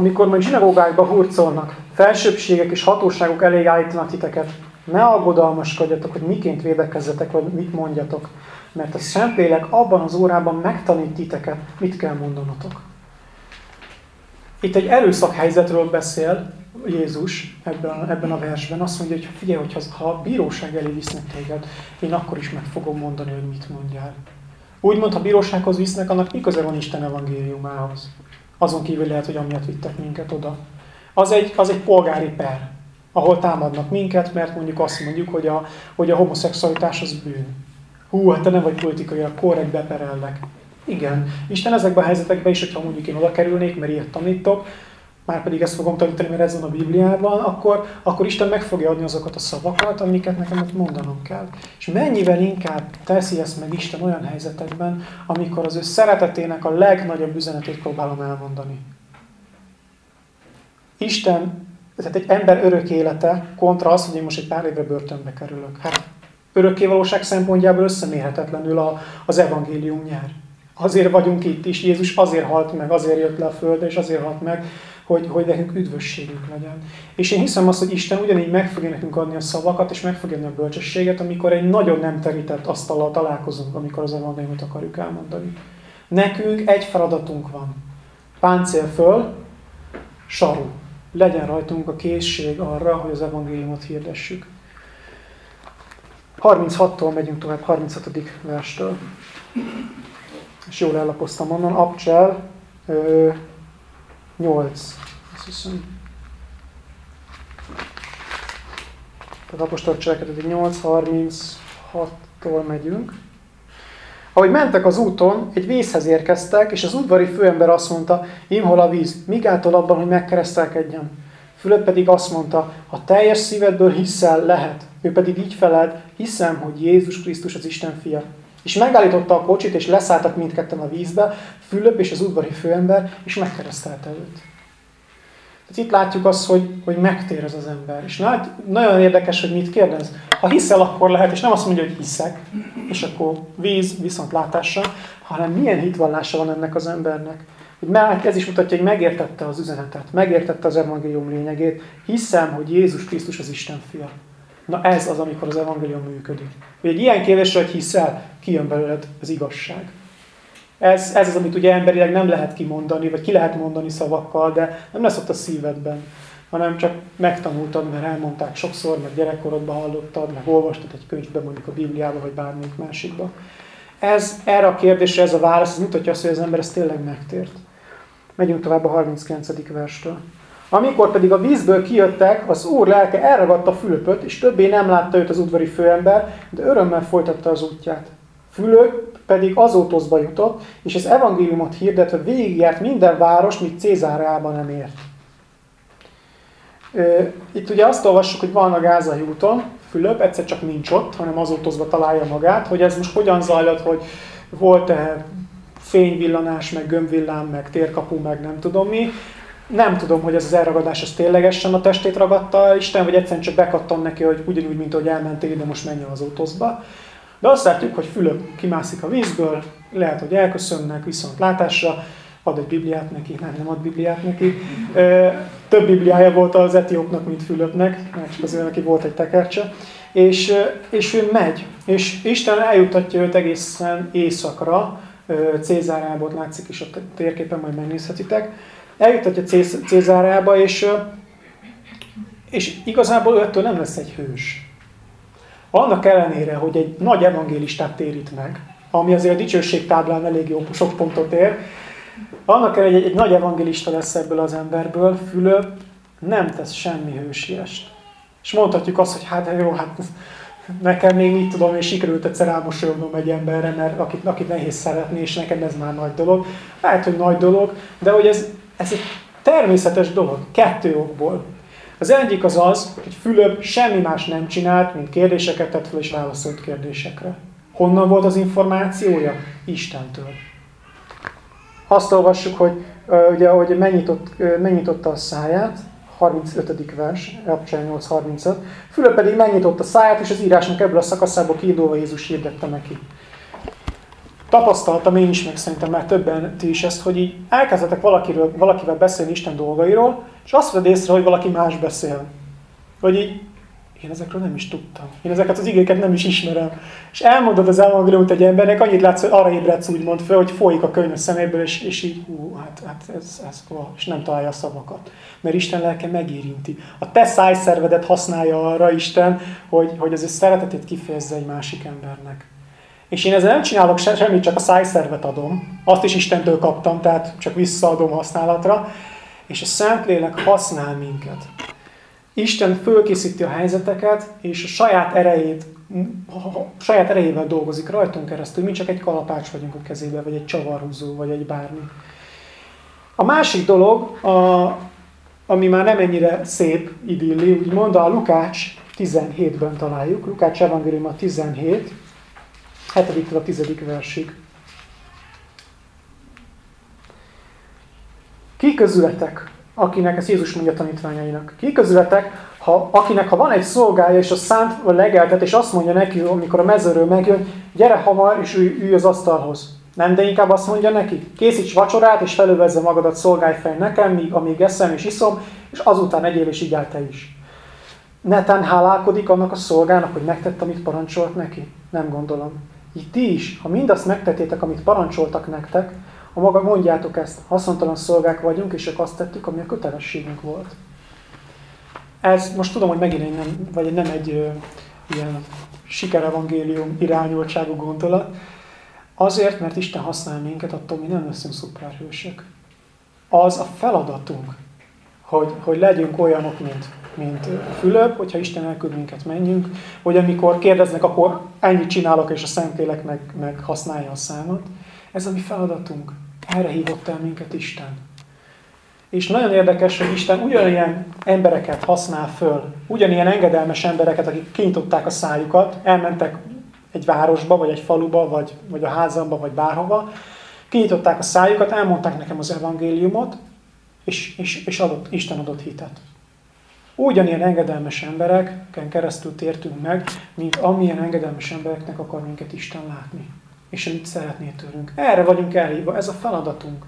amikor majd zsinagógákba hurcolnak, felsőbbségek és hatóságok elé állítanak titeket, ne aggodalmaskodjatok, hogy miként védekezzetek, vagy mit mondjatok, mert a Szentlélek abban az órában megtanít titeket, mit kell mondanotok. Itt egy erőszakhelyzetről beszél Jézus ebben, ebben a versben. Azt mondja, hogy figyelj, hogy ha a bíróság elé visznek téged, én akkor is meg fogom mondani, hogy mit mondjál. Úgymond, ha bírósághoz visznek, annak mi köze van Isten evangéliumához? Azon kívül lehet, hogy amiatt vittek minket oda. Az egy, az egy polgári per, ahol támadnak minket, mert mondjuk azt mondjuk, hogy a, hogy a homoszexualitás az bűn. Hú, hát te nem vagy politikai, korrekt, beperellek. Igen, Isten ezekben a helyzetekben is, hogyha mondjuk én oda kerülnék, mert ilyet tanítok, már pedig ezt fogom tanítani, mert ez van a Bibliában, akkor, akkor Isten meg fogja adni azokat a szavakat, amiket nekem ott mondanom kell. És mennyivel inkább teszi ezt meg Isten olyan helyzetekben, amikor az ő szeretetének a legnagyobb üzenetét próbálom elmondani. Isten, tehát egy ember örök élete kontra az, hogy én most egy pár évre börtönbe kerülök. Hát örökkévalóság szempontjából összemérhetetlenül a, az evangélium nyer. Azért vagyunk itt is, Jézus azért halt meg, azért jött le a földre, és azért halt meg, hogy, hogy nekünk üdvösségünk legyen. És én hiszem azt, hogy Isten ugyanígy meg fogja nekünk adni a szavakat, és meg fogja adni a bölcsességet, amikor egy nagyon nem terített asztallal találkozunk, amikor az evangéliumot akarjuk elmondani. Nekünk egy feladatunk van. Páncél föl, saru. Legyen rajtunk a készség arra, hogy az evangéliumot hirdessük. 36-tól megyünk tovább, 36. verstől. És jól ellapoztam onnan. Abcsel 8. Azt hiszem. Tehát apostol cselekedetek 8.36-tól megyünk. Ahogy mentek az úton, egy vízhez érkeztek, és az udvari főember azt mondta, hol a víz, mi gátol abban, hogy megkeresztelkedjen? Fülöp pedig azt mondta, ha teljes szívedből hiszel, lehet. Ő pedig így felelt, hiszem, hogy Jézus Krisztus az Isten fia. És megállította a kocsit, és leszálltak mindketten a vízbe, Fülöp és az udvari főember, és megkeresztelte őt. Tehát itt látjuk azt, hogy, hogy megtér ez az ember. És nagyon érdekes, hogy mit kérdez. Ha hiszel, akkor lehet, és nem azt mondja, hogy hiszek, és akkor víz, viszontlátása, hanem milyen hitvallása van ennek az embernek. Hogy ez is mutatja, hogy megértette az üzenetet, megértette az evangélium lényegét. Hiszem, hogy Jézus Krisztus az Isten fia. Na ez az, amikor az evangélium működik. Hogy egy ilyen kérdésre, hogy hiszel, kijön belőled az igazság. Ez, ez az, amit ugye emberileg nem lehet kimondani, vagy ki lehet mondani szavakkal, de nem lesz ott a szívedben. hanem csak megtanultad, mert elmondták sokszor, meg gyerekkorodban hallottad, meg olvastad egy könyvben, mondjuk a Bibliába, vagy bármelyik másikba. Ez, erre a kérdésre ez a válasz, ez mutatja azt, hogy az ember ezt tényleg megtért. Megyünk tovább a 39. verstől. Amikor pedig a vízből kijöttek, az úr lelke elragadta Fülöpöt, és többé nem látta őt az udvari főember, de örömmel folytatta az útját. Fülöp pedig azótozba jutott, és az evangéliumot hirdetve végigjárt minden város, míg Cézáreában nem ért. Itt ugye azt olvassuk, hogy van a Gázai úton, Fülöp egyszer csak nincs ott, hanem azótozva találja magát, hogy ez most hogyan zajlott, hogy volt-e fényvillanás, meg gömbvillám, meg térkapu, meg nem tudom mi. Nem tudom, hogy ez az elragadás az ténylegesen a testét ragadta Isten, vagy egyszerűen csak bekattam neki, hogy ugyanúgy, mint ahogy elmentél ide, most menjen az autózba. De azt látjuk, hogy Fülöp kimászik a vízből, lehet, hogy elköszönnek viszont látásra, ad egy Bibliát neki, nem, nem ad Bibliát neki. Több Bibliája volt az etiópnak, mint Fülöpnek, mert csak azért neki volt egy tekercse. És, és ő megy, és Isten eljutatja őt egészen éjszakra, Cézárából látszik is a térképen, majd megnézhetitek. Eljutatja Cézárába, és, és igazából őtől nem lesz egy hős. Annak ellenére, hogy egy nagy evangélistát térít meg, ami azért a dicsőségtáblán elég jó sok pontot ér, annak ellenére, hogy egy, nagy evangélista lesz ebből az emberből, Fülöp nem tesz semmi hősiest. És mondhatjuk azt, hogy hát jó, hát nekem még mit tudom, és sikerült egyszer elmosolyognom egy emberre, mert akit, akit nehéz szeretni, és nekem ez már nagy dolog. Lehet, hogy nagy dolog, de hogy ez, ez egy természetes dolog, kettő okból. Az egyik az az, hogy Fülöp semmi más nem csinált, mint kérdéseket tett fel és válaszolt kérdésekre. Honnan volt az információja? Istentől. Azt olvassuk, hogy, ugye, hogy megnyitott, megnyitotta a száját, 35. vers, Rapcsán 8.35. Fülöp pedig megnyitotta a száját, és az írásnak ebből a szakaszából kiindulva Jézus hirdette neki. Tapasztaltam én is, meg szerintem már többen ti is ezt, hogy így elkezdetek valakiről, valakivel beszélni Isten dolgairól, és azt vedd észre, hogy valaki más beszél. Vagy így én ezekről nem is tudtam. Én ezeket az igéket nem is ismerem. És elmondod az evangéliumot egy embernek, annyit látsz, hogy arra ébredsz úgymond föl, hogy folyik a könyv a szeméből, és, és így, hú, hát, hát ez, ez, és nem találja a szavakat. Mert Isten lelke megérinti. A te szájszervedet használja arra Isten, hogy, hogy az ő szeretetét kifejezze egy másik embernek. És én ezzel nem csinálok semmit, csak a szájszervet adom. Azt is Istentől kaptam, tehát csak visszaadom használatra. És a Szentlélek használ minket. Isten fölkészíti a helyzeteket, és a saját erejét, a saját erejével dolgozik rajtunk keresztül. Mi csak egy kalapács vagyunk a kezébe, vagy egy csavarhúzó, vagy egy bármi. A másik dolog, a, ami már nem ennyire szép idilli, úgymond a Lukács 17-ben találjuk. Lukács evangélium a 17, 7 a 10. versig. Ki közületek akinek, ezt Jézus mondja tanítványainak, ki közületek, ha, akinek ha van egy szolgája, és a szánt legeltet, és azt mondja neki, amikor a mezőről megjön, gyere hamar, és ülj, ülj az asztalhoz. Nem, de inkább azt mondja neki, készíts vacsorát, és felövezze magadat, szolgálj fel nekem, míg, amíg eszem és iszom, és azután egyél és így te is. Neten hálálkodik annak a szolgának, hogy megtett, amit parancsolt neki? Nem gondolom. Így ti is, ha mindazt megtettétek, amit parancsoltak nektek, a maga mondjátok ezt, haszontalan szolgák vagyunk, és csak azt tettük, ami a kötelességünk volt. Ez most tudom, hogy megint egy nem, vagy nem egy ö, ilyen sikerevangélium irányultságú gondolat. Azért, mert Isten használ minket, attól mi nem leszünk szuperhősök. Az a feladatunk, hogy, hogy legyünk olyanok, mint, mint Fülöp, hogyha Isten elküld minket, menjünk, hogy amikor kérdeznek, akkor ennyit csinálok, és a Szentlélek meg, meg használja a számot. Ez a mi feladatunk. Erre hívott el minket Isten. És nagyon érdekes, hogy Isten ugyanilyen embereket használ föl, ugyanilyen engedelmes embereket, akik kinyitották a szájukat, elmentek egy városba, vagy egy faluba, vagy, vagy a házamba, vagy bárhova, kinyitották a szájukat, elmondták nekem az evangéliumot, és, és, és adott, Isten adott hitet. Ugyanilyen engedelmes embereken keresztül tértünk meg, mint amilyen engedelmes embereknek akar minket Isten látni és amit szeretné tőlünk. Erre vagyunk elhívva, ez a feladatunk.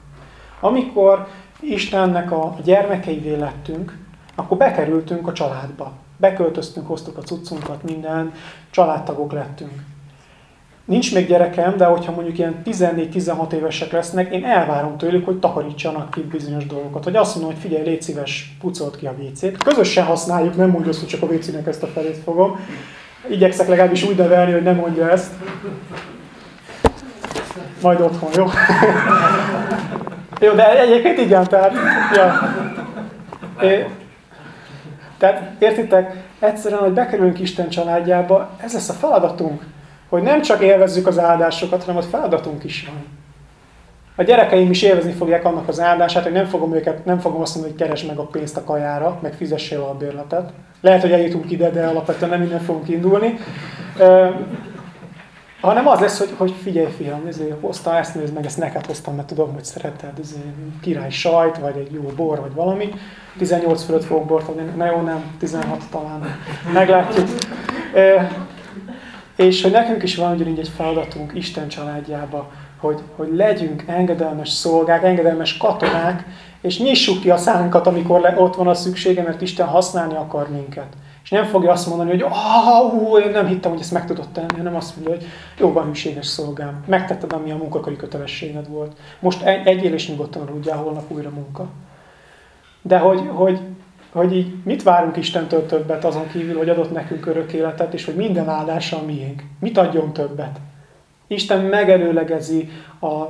Amikor Istennek a gyermekeivé lettünk, akkor bekerültünk a családba. Beköltöztünk, hoztuk a cuccunkat, minden, családtagok lettünk. Nincs még gyerekem, de hogyha mondjuk ilyen 14-16 évesek lesznek, én elvárom tőlük, hogy takarítsanak ki bizonyos dolgokat. Hogy azt mondom, hogy figyelj, légy szíves, pucolt ki a WC-t. Közösen használjuk, nem mondja hogy csak a WC-nek ezt a felét fogom. Igyekszek legalábbis úgy nevelni, hogy nem mondja ezt. Majd otthon, jó? jó, de egyébként igen, tehát... Ja. É, tehát értitek, egyszerűen, hogy bekerülünk Isten családjába, ez lesz a feladatunk. Hogy nem csak élvezzük az áldásokat, hanem a feladatunk is van. A gyerekeim is élvezni fogják annak az áldását, hogy nem fogom őket, nem fogom azt mondani, hogy keresd meg a pénzt a kajára, meg fizessél a bérletet. Lehet, hogy eljutunk ide, de alapvetően nem innen fogunk indulni. Uh, hanem az lesz, hogy, hogy figyelj fiam, ezért hoztam, ezt nézd meg, ezt neked hoztam, mert tudom, hogy szereted, ez király sajt, vagy egy jó bor, vagy valami. 18 fölött fogok bort adni, na jó, nem, 16 talán, meglátjuk. És hogy nekünk is van ugyanígy egy feladatunk Isten családjába, hogy, hogy legyünk engedelmes szolgák, engedelmes katonák, és nyissuk ki a szánkat, amikor le, ott van a szüksége, mert Isten használni akar minket. És nem fogja azt mondani, hogy ah, ú, én nem hittem, hogy ezt meg tudod tenni, hanem azt mondja, hogy jó van, hűséges szolgám, megtetted, ami a munkakori kötelességed volt. Most egy, egyél és nyugodtan aludjál, holnap újra munka. De hogy, hogy, hogy így mit várunk Istentől többet azon kívül, hogy adott nekünk örök életet, és hogy minden áldása a miénk. Mit adjon többet? Isten megelőlegezi a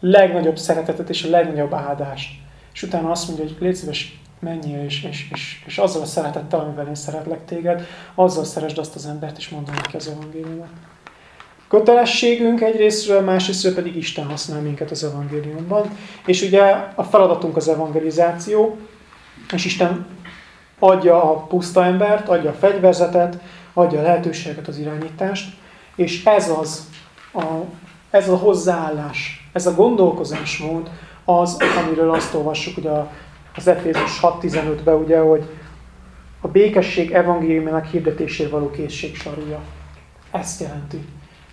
legnagyobb szeretetet és a legnagyobb áldást. És utána azt mondja, hogy légy szíves, menjél, és, és, és, és azzal a szeretettel, amivel én szeretlek téged, azzal szeresd azt az embert, és mondom neki az evangéliumot. Kötelességünk egyrésztről, másrésztről pedig Isten használ minket az evangéliumban. És ugye a feladatunk az evangelizáció, és Isten adja a puszta embert, adja a fegyverzetet, adja a lehetőséget, az irányítást, és ez az, a, ez a hozzáállás, ez a gondolkozásmód az, amiről azt olvassuk ugye az Efézus 6.15-ben, ugye, hogy a békesség evangéliumának hirdetésére való készség sarúja. Ezt jelenti.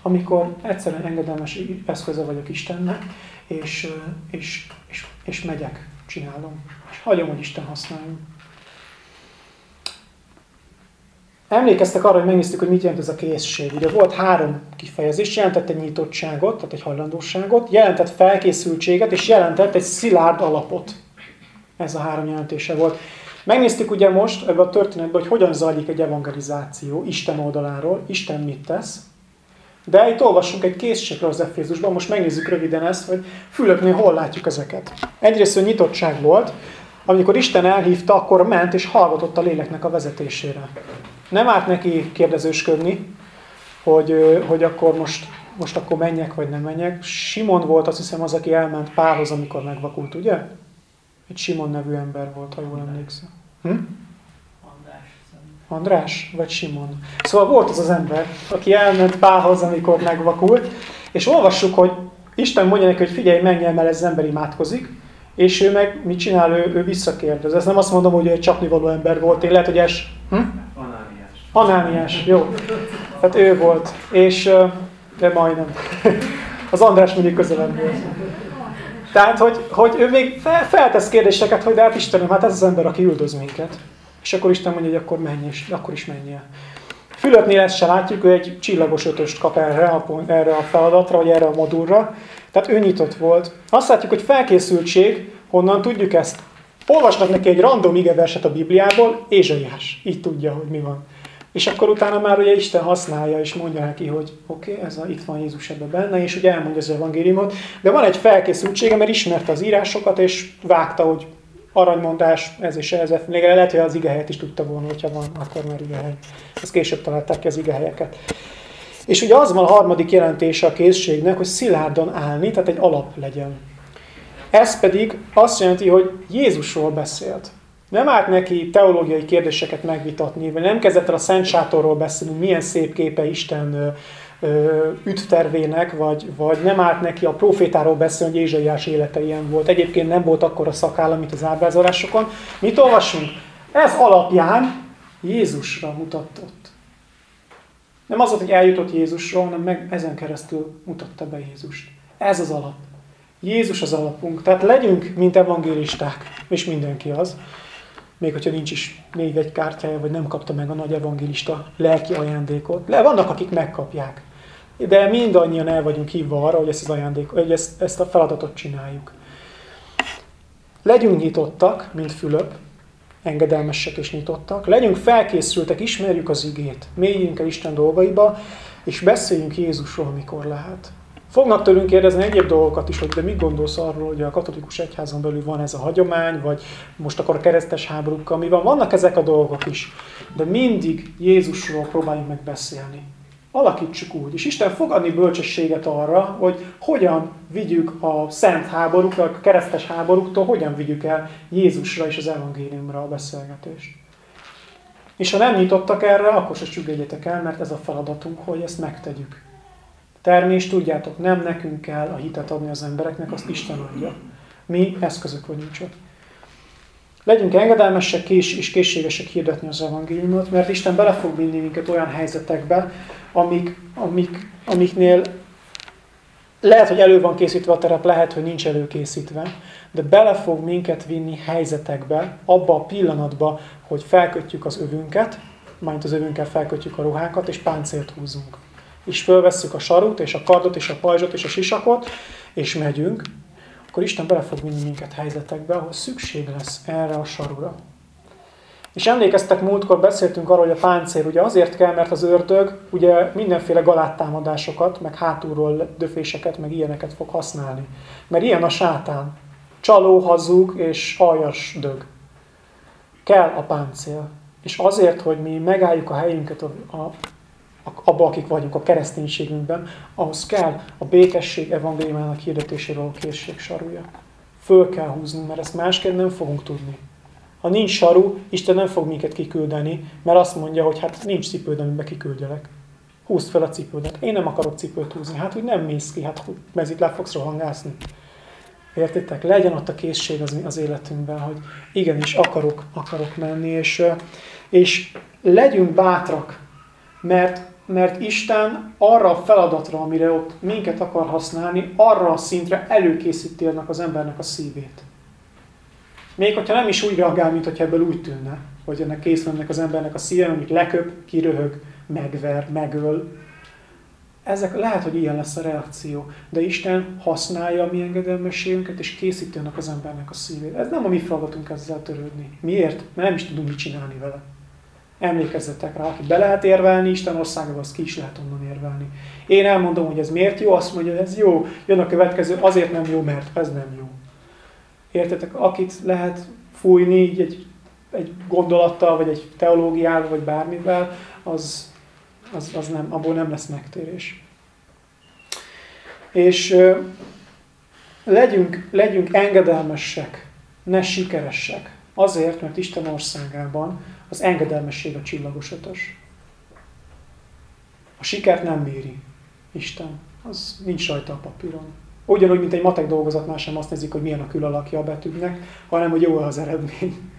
Amikor egyszerűen engedelmes eszköze vagyok Istennek, és, és, és, és megyek, csinálom. És hagyom, hogy Isten használjon. Emlékeztek arra, hogy megnéztük, hogy mit jelent ez a készség. Ugye volt három kifejezés, jelentett egy nyitottságot, tehát egy hajlandóságot, jelentett felkészültséget, és jelentett egy szilárd alapot. Ez a három jelentése volt. Megnéztük ugye most ebben a történetben, hogy hogyan zajlik egy evangelizáció Isten oldaláról, Isten mit tesz. De itt olvassunk egy készségről az Efézusban, most megnézzük röviden ezt, hogy fülöknél hol látjuk ezeket. Egyrészt, hogy nyitottság volt, amikor Isten elhívta, akkor ment és hallgatott a léleknek a vezetésére. Nem árt neki kérdezősködni, hogy, hogy akkor most, most akkor menjek, vagy nem menjek. Simon volt azt hiszem az, aki elment Pálhoz, amikor megvakult, ugye? Egy Simon nevű ember volt, ha jól emlékszem. Hm? András. Vagy Simon? Szóval volt az az ember, aki elment Pálhoz, amikor megvakult, és olvassuk, hogy Isten mondja neki, hogy figyelj, menjen, mert ez az ember imádkozik, és ő meg mit csinál? Ő, ő visszakérdez. Ez nem azt mondom, hogy ő egy csapnivaló ember volt. Én lehet, hogy es... Hm? Anániás, jó. Tehát ő volt. És, de majdnem. Az András mindig közelebb volt. Tehát, hogy, hogy ő még fel, feltesz kérdéseket, hogy de hát Istenem, hát ez az ember, aki üldöz minket. És akkor Isten mondja, hogy akkor menj, és akkor is menjél. Fülöpnél ezt se látjuk, ő egy csillagos ötöst kap erre a, erre a feladatra, vagy erre a modulra. Tehát ő nyitott volt. Azt látjuk, hogy felkészültség, honnan tudjuk ezt. Olvasnak neki egy random igeverset a Bibliából, Ézsaiás. Így tudja, hogy mi van. És akkor utána már ugye Isten használja, és mondja neki, hogy oké, okay, ez a, itt van Jézus ebben benne, és ugye elmondja az evangéliumot, de van egy felkészültsége, mert ismerte az írásokat, és vágta, hogy aranymondás, ez és ez, még lehet, hogy az igehelyet is tudta volna, hogyha van, akkor már igehely. Ezt később találták ki az igehelyeket. És ugye az van a harmadik jelentése a készségnek, hogy szilárdan állni, tehát egy alap legyen. Ez pedig azt jelenti, hogy Jézusról beszélt. Nem állt neki teológiai kérdéseket megvitatni, vagy nem kezdett el a Szent Sátorról beszélni, milyen szép képe Isten üdvtervének, vagy, vagy nem állt neki a profétáról beszélni, hogy Ézsaiás élete ilyen volt. Egyébként nem volt akkor a szakállam, mint az ábrázolásokon. Mit olvasunk? Ez alapján Jézusra mutatott. Nem az hogy eljutott Jézusról, hanem meg ezen keresztül mutatta be Jézust. Ez az alap. Jézus az alapunk. Tehát legyünk, mint evangélisták, és mindenki az, még hogyha nincs is négy egy kártyája, vagy nem kapta meg a nagy evangélista lelki ajándékot. Le, vannak, akik megkapják. De mindannyian el vagyunk hívva arra, hogy ezt, az ajándék, hogy ezt, ezt a feladatot csináljuk. Legyünk nyitottak, mint Fülöp, engedelmesek és nyitottak. Legyünk felkészültek, ismerjük az igét, mélyünk el Isten dolgaiba, és beszéljünk Jézusról, amikor lehet. Fognak tőlünk kérdezni egyéb dolgokat is, hogy de mit gondolsz arról, hogy a katolikus egyházon belül van ez a hagyomány, vagy most akkor a keresztes háborúkkal mi van. Vannak ezek a dolgok is, de mindig Jézusról próbáljunk meg beszélni. Alakítsuk úgy. És Isten fog adni bölcsességet arra, hogy hogyan vigyük a szent háborúk, a keresztes háborúktól, hogyan vigyük el Jézusra és az evangéliumra a beszélgetést. És ha nem nyitottak erre, akkor se csüggedjetek el, mert ez a feladatunk, hogy ezt megtegyük. Termés, tudjátok, nem nekünk kell a hitet adni az embereknek, azt Isten adja. Mi eszközök vagyunk csak. Legyünk engedelmesek kés és készségesek hirdetni az evangéliumot, mert Isten bele fog vinni minket olyan helyzetekbe, amik, amik, amiknél lehet, hogy elő van készítve a terep, lehet, hogy nincs előkészítve, de bele fog minket vinni helyzetekbe, abba a pillanatba, hogy felkötjük az övünket, majd az övünkkel felkötjük a ruhákat, és páncélt húzunk. És fölvesszük a sarut, és a kardot, és a pajzsot, és a sisakot, és megyünk, akkor Isten bele fog vinni minket helyzetekbe, ahol szükség lesz erre a sarura. És emlékeztek, múltkor beszéltünk arról, hogy a páncél ugye azért kell, mert az ördög ugye mindenféle galáttámadásokat, meg hátulról döféseket, meg ilyeneket fog használni. Mert ilyen a sátán. Csaló, hazug és aljas dög. Kell a páncél. És azért, hogy mi megálljuk a helyünket a, a, abban, akik vagyunk a kereszténységünkben, ahhoz kell a békesség evangéliumának hirdetéséről a készség sarúja. Föl kell húzni, mert ezt másképp nem fogunk tudni. Ha nincs saru, Isten nem fog minket kiküldeni, mert azt mondja, hogy hát nincs cipőd, amiben kiküldjelek. Húzd fel a cipődet. Én nem akarok cipőt húzni. Hát úgy nem mész ki, hát mezit le fogsz rohangászni. Értitek? Legyen ott a készség az, az életünkben, hogy igenis akarok, akarok menni, és, és legyünk bátrak, mert, mert Isten arra a feladatra, amire ott minket akar használni, arra a szintre előkészíti az embernek a szívét. Még hogyha nem is úgy reagál, mint hogyha ebből úgy tűnne, hogy ennek kész az embernek a szíve, mondjuk leköp, kiröhög, megver, megöl. Ezek lehet, hogy ilyen lesz a reakció, de Isten használja a mi engedelmességünket, és készíti annak az embernek a szívét. Ez nem a mi feladatunk ezzel törődni. Miért? Mert nem is tudunk mit csinálni vele. Emlékezzetek rá, aki be lehet érvelni Isten országában, az ki is lehet onnan érvelni. Én elmondom, hogy ez miért jó, azt mondja, hogy ez jó. Jön a következő, azért nem jó, mert ez nem jó. Értetek, akit lehet fújni így egy, egy gondolattal, vagy egy teológiával, vagy bármivel, az, az, az nem, abból nem lesz megtérés. És ö, legyünk, legyünk engedelmesek, ne sikeresek. Azért, mert Isten országában az engedelmesség a csillagos ötös. A sikert nem méri Isten. Az nincs rajta a papíron. Ugyanúgy, mint egy matek dolgozatnál sem azt nézik, hogy milyen a külalakja a betűknek, hanem hogy jó az eredmény.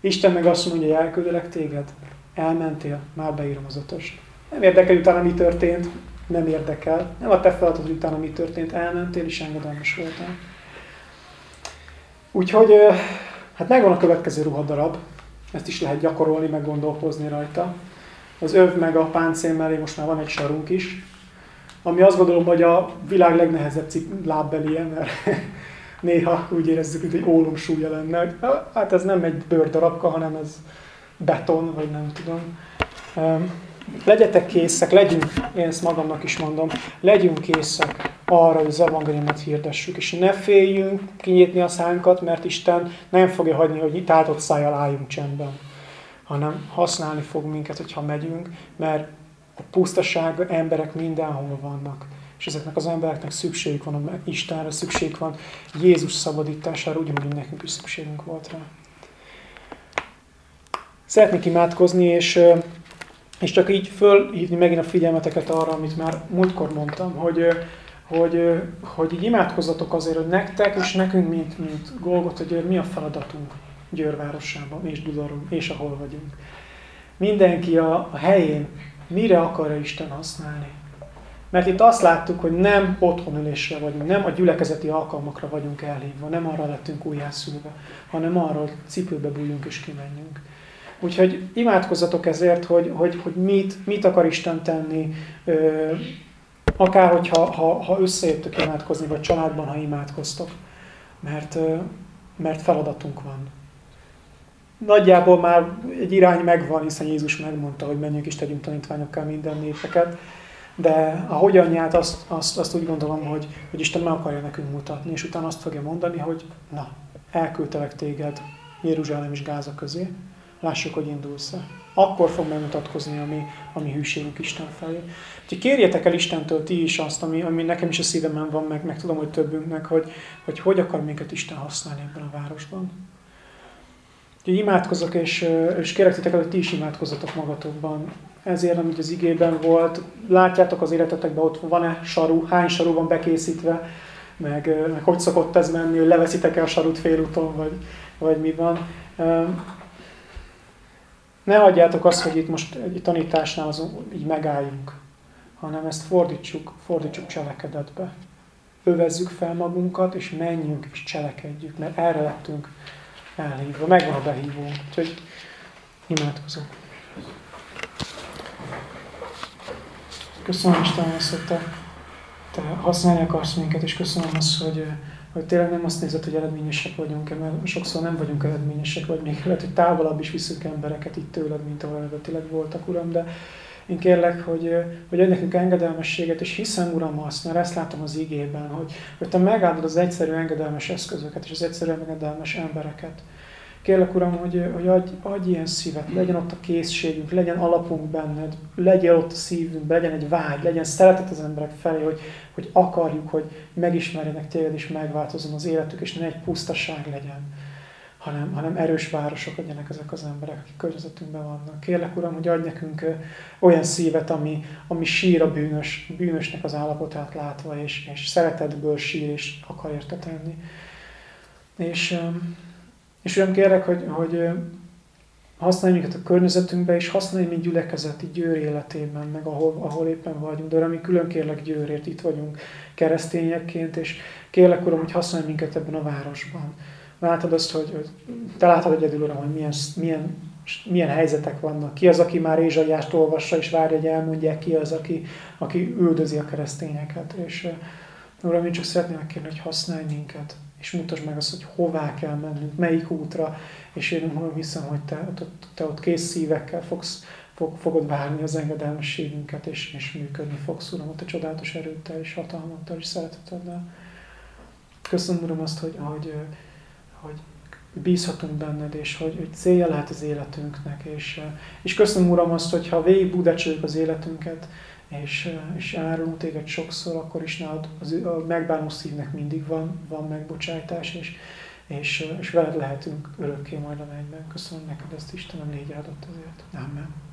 Isten meg azt mondja, hogy elküldelek téged, elmentél, már beírom az ötöst. Nem érdekel, hogy utána mi történt, nem érdekel. Nem a te feladatod, hogy utána mi történt, elmentél, és engedelmes voltál. Úgyhogy, hát megvan a következő ruhadarab, ezt is lehet gyakorolni, meg gondolkozni rajta. Az öv meg a páncél mellé most már van egy sarunk is, ami azt gondolom, hogy a világ legnehezebb lábbelie, mert néha úgy érezzük, hogy egy ólom súlya lenne. Hát ez nem egy bőrdarabka, hanem ez beton, vagy nem tudom. Legyetek készek, legyünk, én ezt magamnak is mondom, legyünk készek arra, hogy az evangéliumot hirdessük, és ne féljünk kinyitni a szánkat, mert Isten nem fogja hagyni, hogy tátott szájjal álljunk csendben, hanem használni fog minket, hogyha megyünk, mert a pusztaság emberek mindenhol vannak. És ezeknek az embereknek szükségük van a Istenre, szükség van Jézus szabadítására, ugyanúgy nekünk is szükségünk volt rá. Szeretnék imádkozni, és, és csak így fölhívni megint a figyelmeteket arra, amit már múltkor mondtam, hogy, hogy, hogy így imádkozzatok azért, hogy nektek és nekünk, mint, mint Golgot, hogy mi a feladatunk Győrvárosában és Dudaron, és ahol vagyunk. Mindenki a, a helyén mire akarja Isten használni. Mert itt azt láttuk, hogy nem otthonülésre vagyunk, nem a gyülekezeti alkalmakra vagyunk elhívva, nem arra lettünk újjászülve, hanem hogy cipőbe bújjunk és kimenjünk. Úgyhogy imádkozzatok ezért, hogy, hogy, hogy mit, mit akar Isten tenni akár hogyha ha, ha összejöttök imádkozni, vagy családban, ha imádkoztok, mert, mert feladatunk van. Nagyjából már egy irány megvan, hiszen Jézus megmondta, hogy menjünk és tegyünk tanítványokkal minden népeket, de a hogyanját azt, azt, azt úgy gondolom, hogy, hogy Isten meg akarja nekünk mutatni, és utána azt fogja mondani, hogy na, elküldtelek téged Jeruzsálem és Gáza közé, lássuk, hogy indulsz-e. Akkor fog megmutatkozni a mi, a mi hűségünk Isten felé. Úgyhogy kérjetek el Istentől ti is azt, ami, ami nekem is a szívemen van, meg, meg tudom, hogy többünknek, hogy, hogy hogy akar minket Isten használni ebben a városban. Úgyhogy imádkozok, és, és kérek titeket, hogy ti is imádkozzatok magatokban. Ezért, amit az igében volt, látjátok az életetekben, ott van-e saru, hány saru van bekészítve, meg, meg hogy szokott ez menni, hogy leveszitek-e a sarut félúton, vagy, vagy mi van. Ne hagyjátok azt, hogy itt most egy tanításnál azon, így megálljunk, hanem ezt fordítsuk, fordítsuk cselekedetbe. Övezzük fel magunkat, és menjünk és cselekedjük, mert erre lettünk elhívva. Megvan a behívónk. Úgyhogy imádkozunk. Köszönöm Isten, hogy te, te használni akarsz minket, és köszönöm azt, hogy, hogy tényleg nem azt nézed, hogy eredményesek vagyunk-e, mert sokszor nem vagyunk eredményesek, vagy még lehet, hogy távolabb is viszünk embereket itt tőled, mint ahol eredetileg voltak, Uram, de én kérlek, hogy, hogy adj nekünk engedelmességet, és hiszem, Uram, azt, mert ezt látom az igében, hogy, hogy Te megáldod az egyszerű engedelmes eszközöket, és az egyszerű engedelmes embereket. Kérlek, Uram, hogy, hogy adj, adj ilyen szívet, legyen ott a készségünk, legyen alapunk benned, legyen ott a szívünk, legyen egy vágy, legyen szeretet az emberek felé, hogy, hogy akarjuk, hogy megismerjenek téged, és megváltozom az életük, és ne egy pusztaság legyen, hanem, hanem erős városok legyenek ezek az emberek, akik környezetünkben vannak. Kérlek, Uram, hogy adj nekünk olyan szívet, ami, ami sír a bűnös, bűnösnek az állapotát látva, és, és szeretetből sír, és akar érte tenni. És és olyan kérek, hogy, hogy használj minket a környezetünkbe, és használj mint gyülekezeti Győr életében, meg ahol, ahol éppen vagyunk. De mi külön kérlek Győrért, itt vagyunk keresztényekként, és kérlek, Uram, hogy használj minket ebben a városban. Látod azt, hogy, hogy te látod egyedül, Uram, hogy milyen, milyen, milyen helyzetek vannak. Ki az, aki már Ézsaiást olvassa, és várja, hogy elmondják, ki az, aki, aki üldözi a keresztényeket. És Uram, én csak szeretném kérni, hogy használj minket és mutasd meg azt, hogy hová kell mennünk, melyik útra, és én nem hiszem, hogy te, te, te ott kész szívekkel fogsz, fog, fogod várni az engedelmességünket, és, és működni fogsz, Uram, a csodálatos erőttel, és hatalmattal, és szereteteddel. Köszönöm, Uram, azt, hogy, hogy, hogy bízhatunk benned, és hogy, hogy célja lehet az életünknek, és, és köszönöm, Uram, azt, hogy ha végig az életünket, és, és árulunk téged sokszor, akkor is nálad az, a megbánó szívnek mindig van, van megbocsájtás, és, és, és veled lehetünk örökké majd a mennyben. Köszönöm neked ezt, Istenem, légy áldott azért. Amen.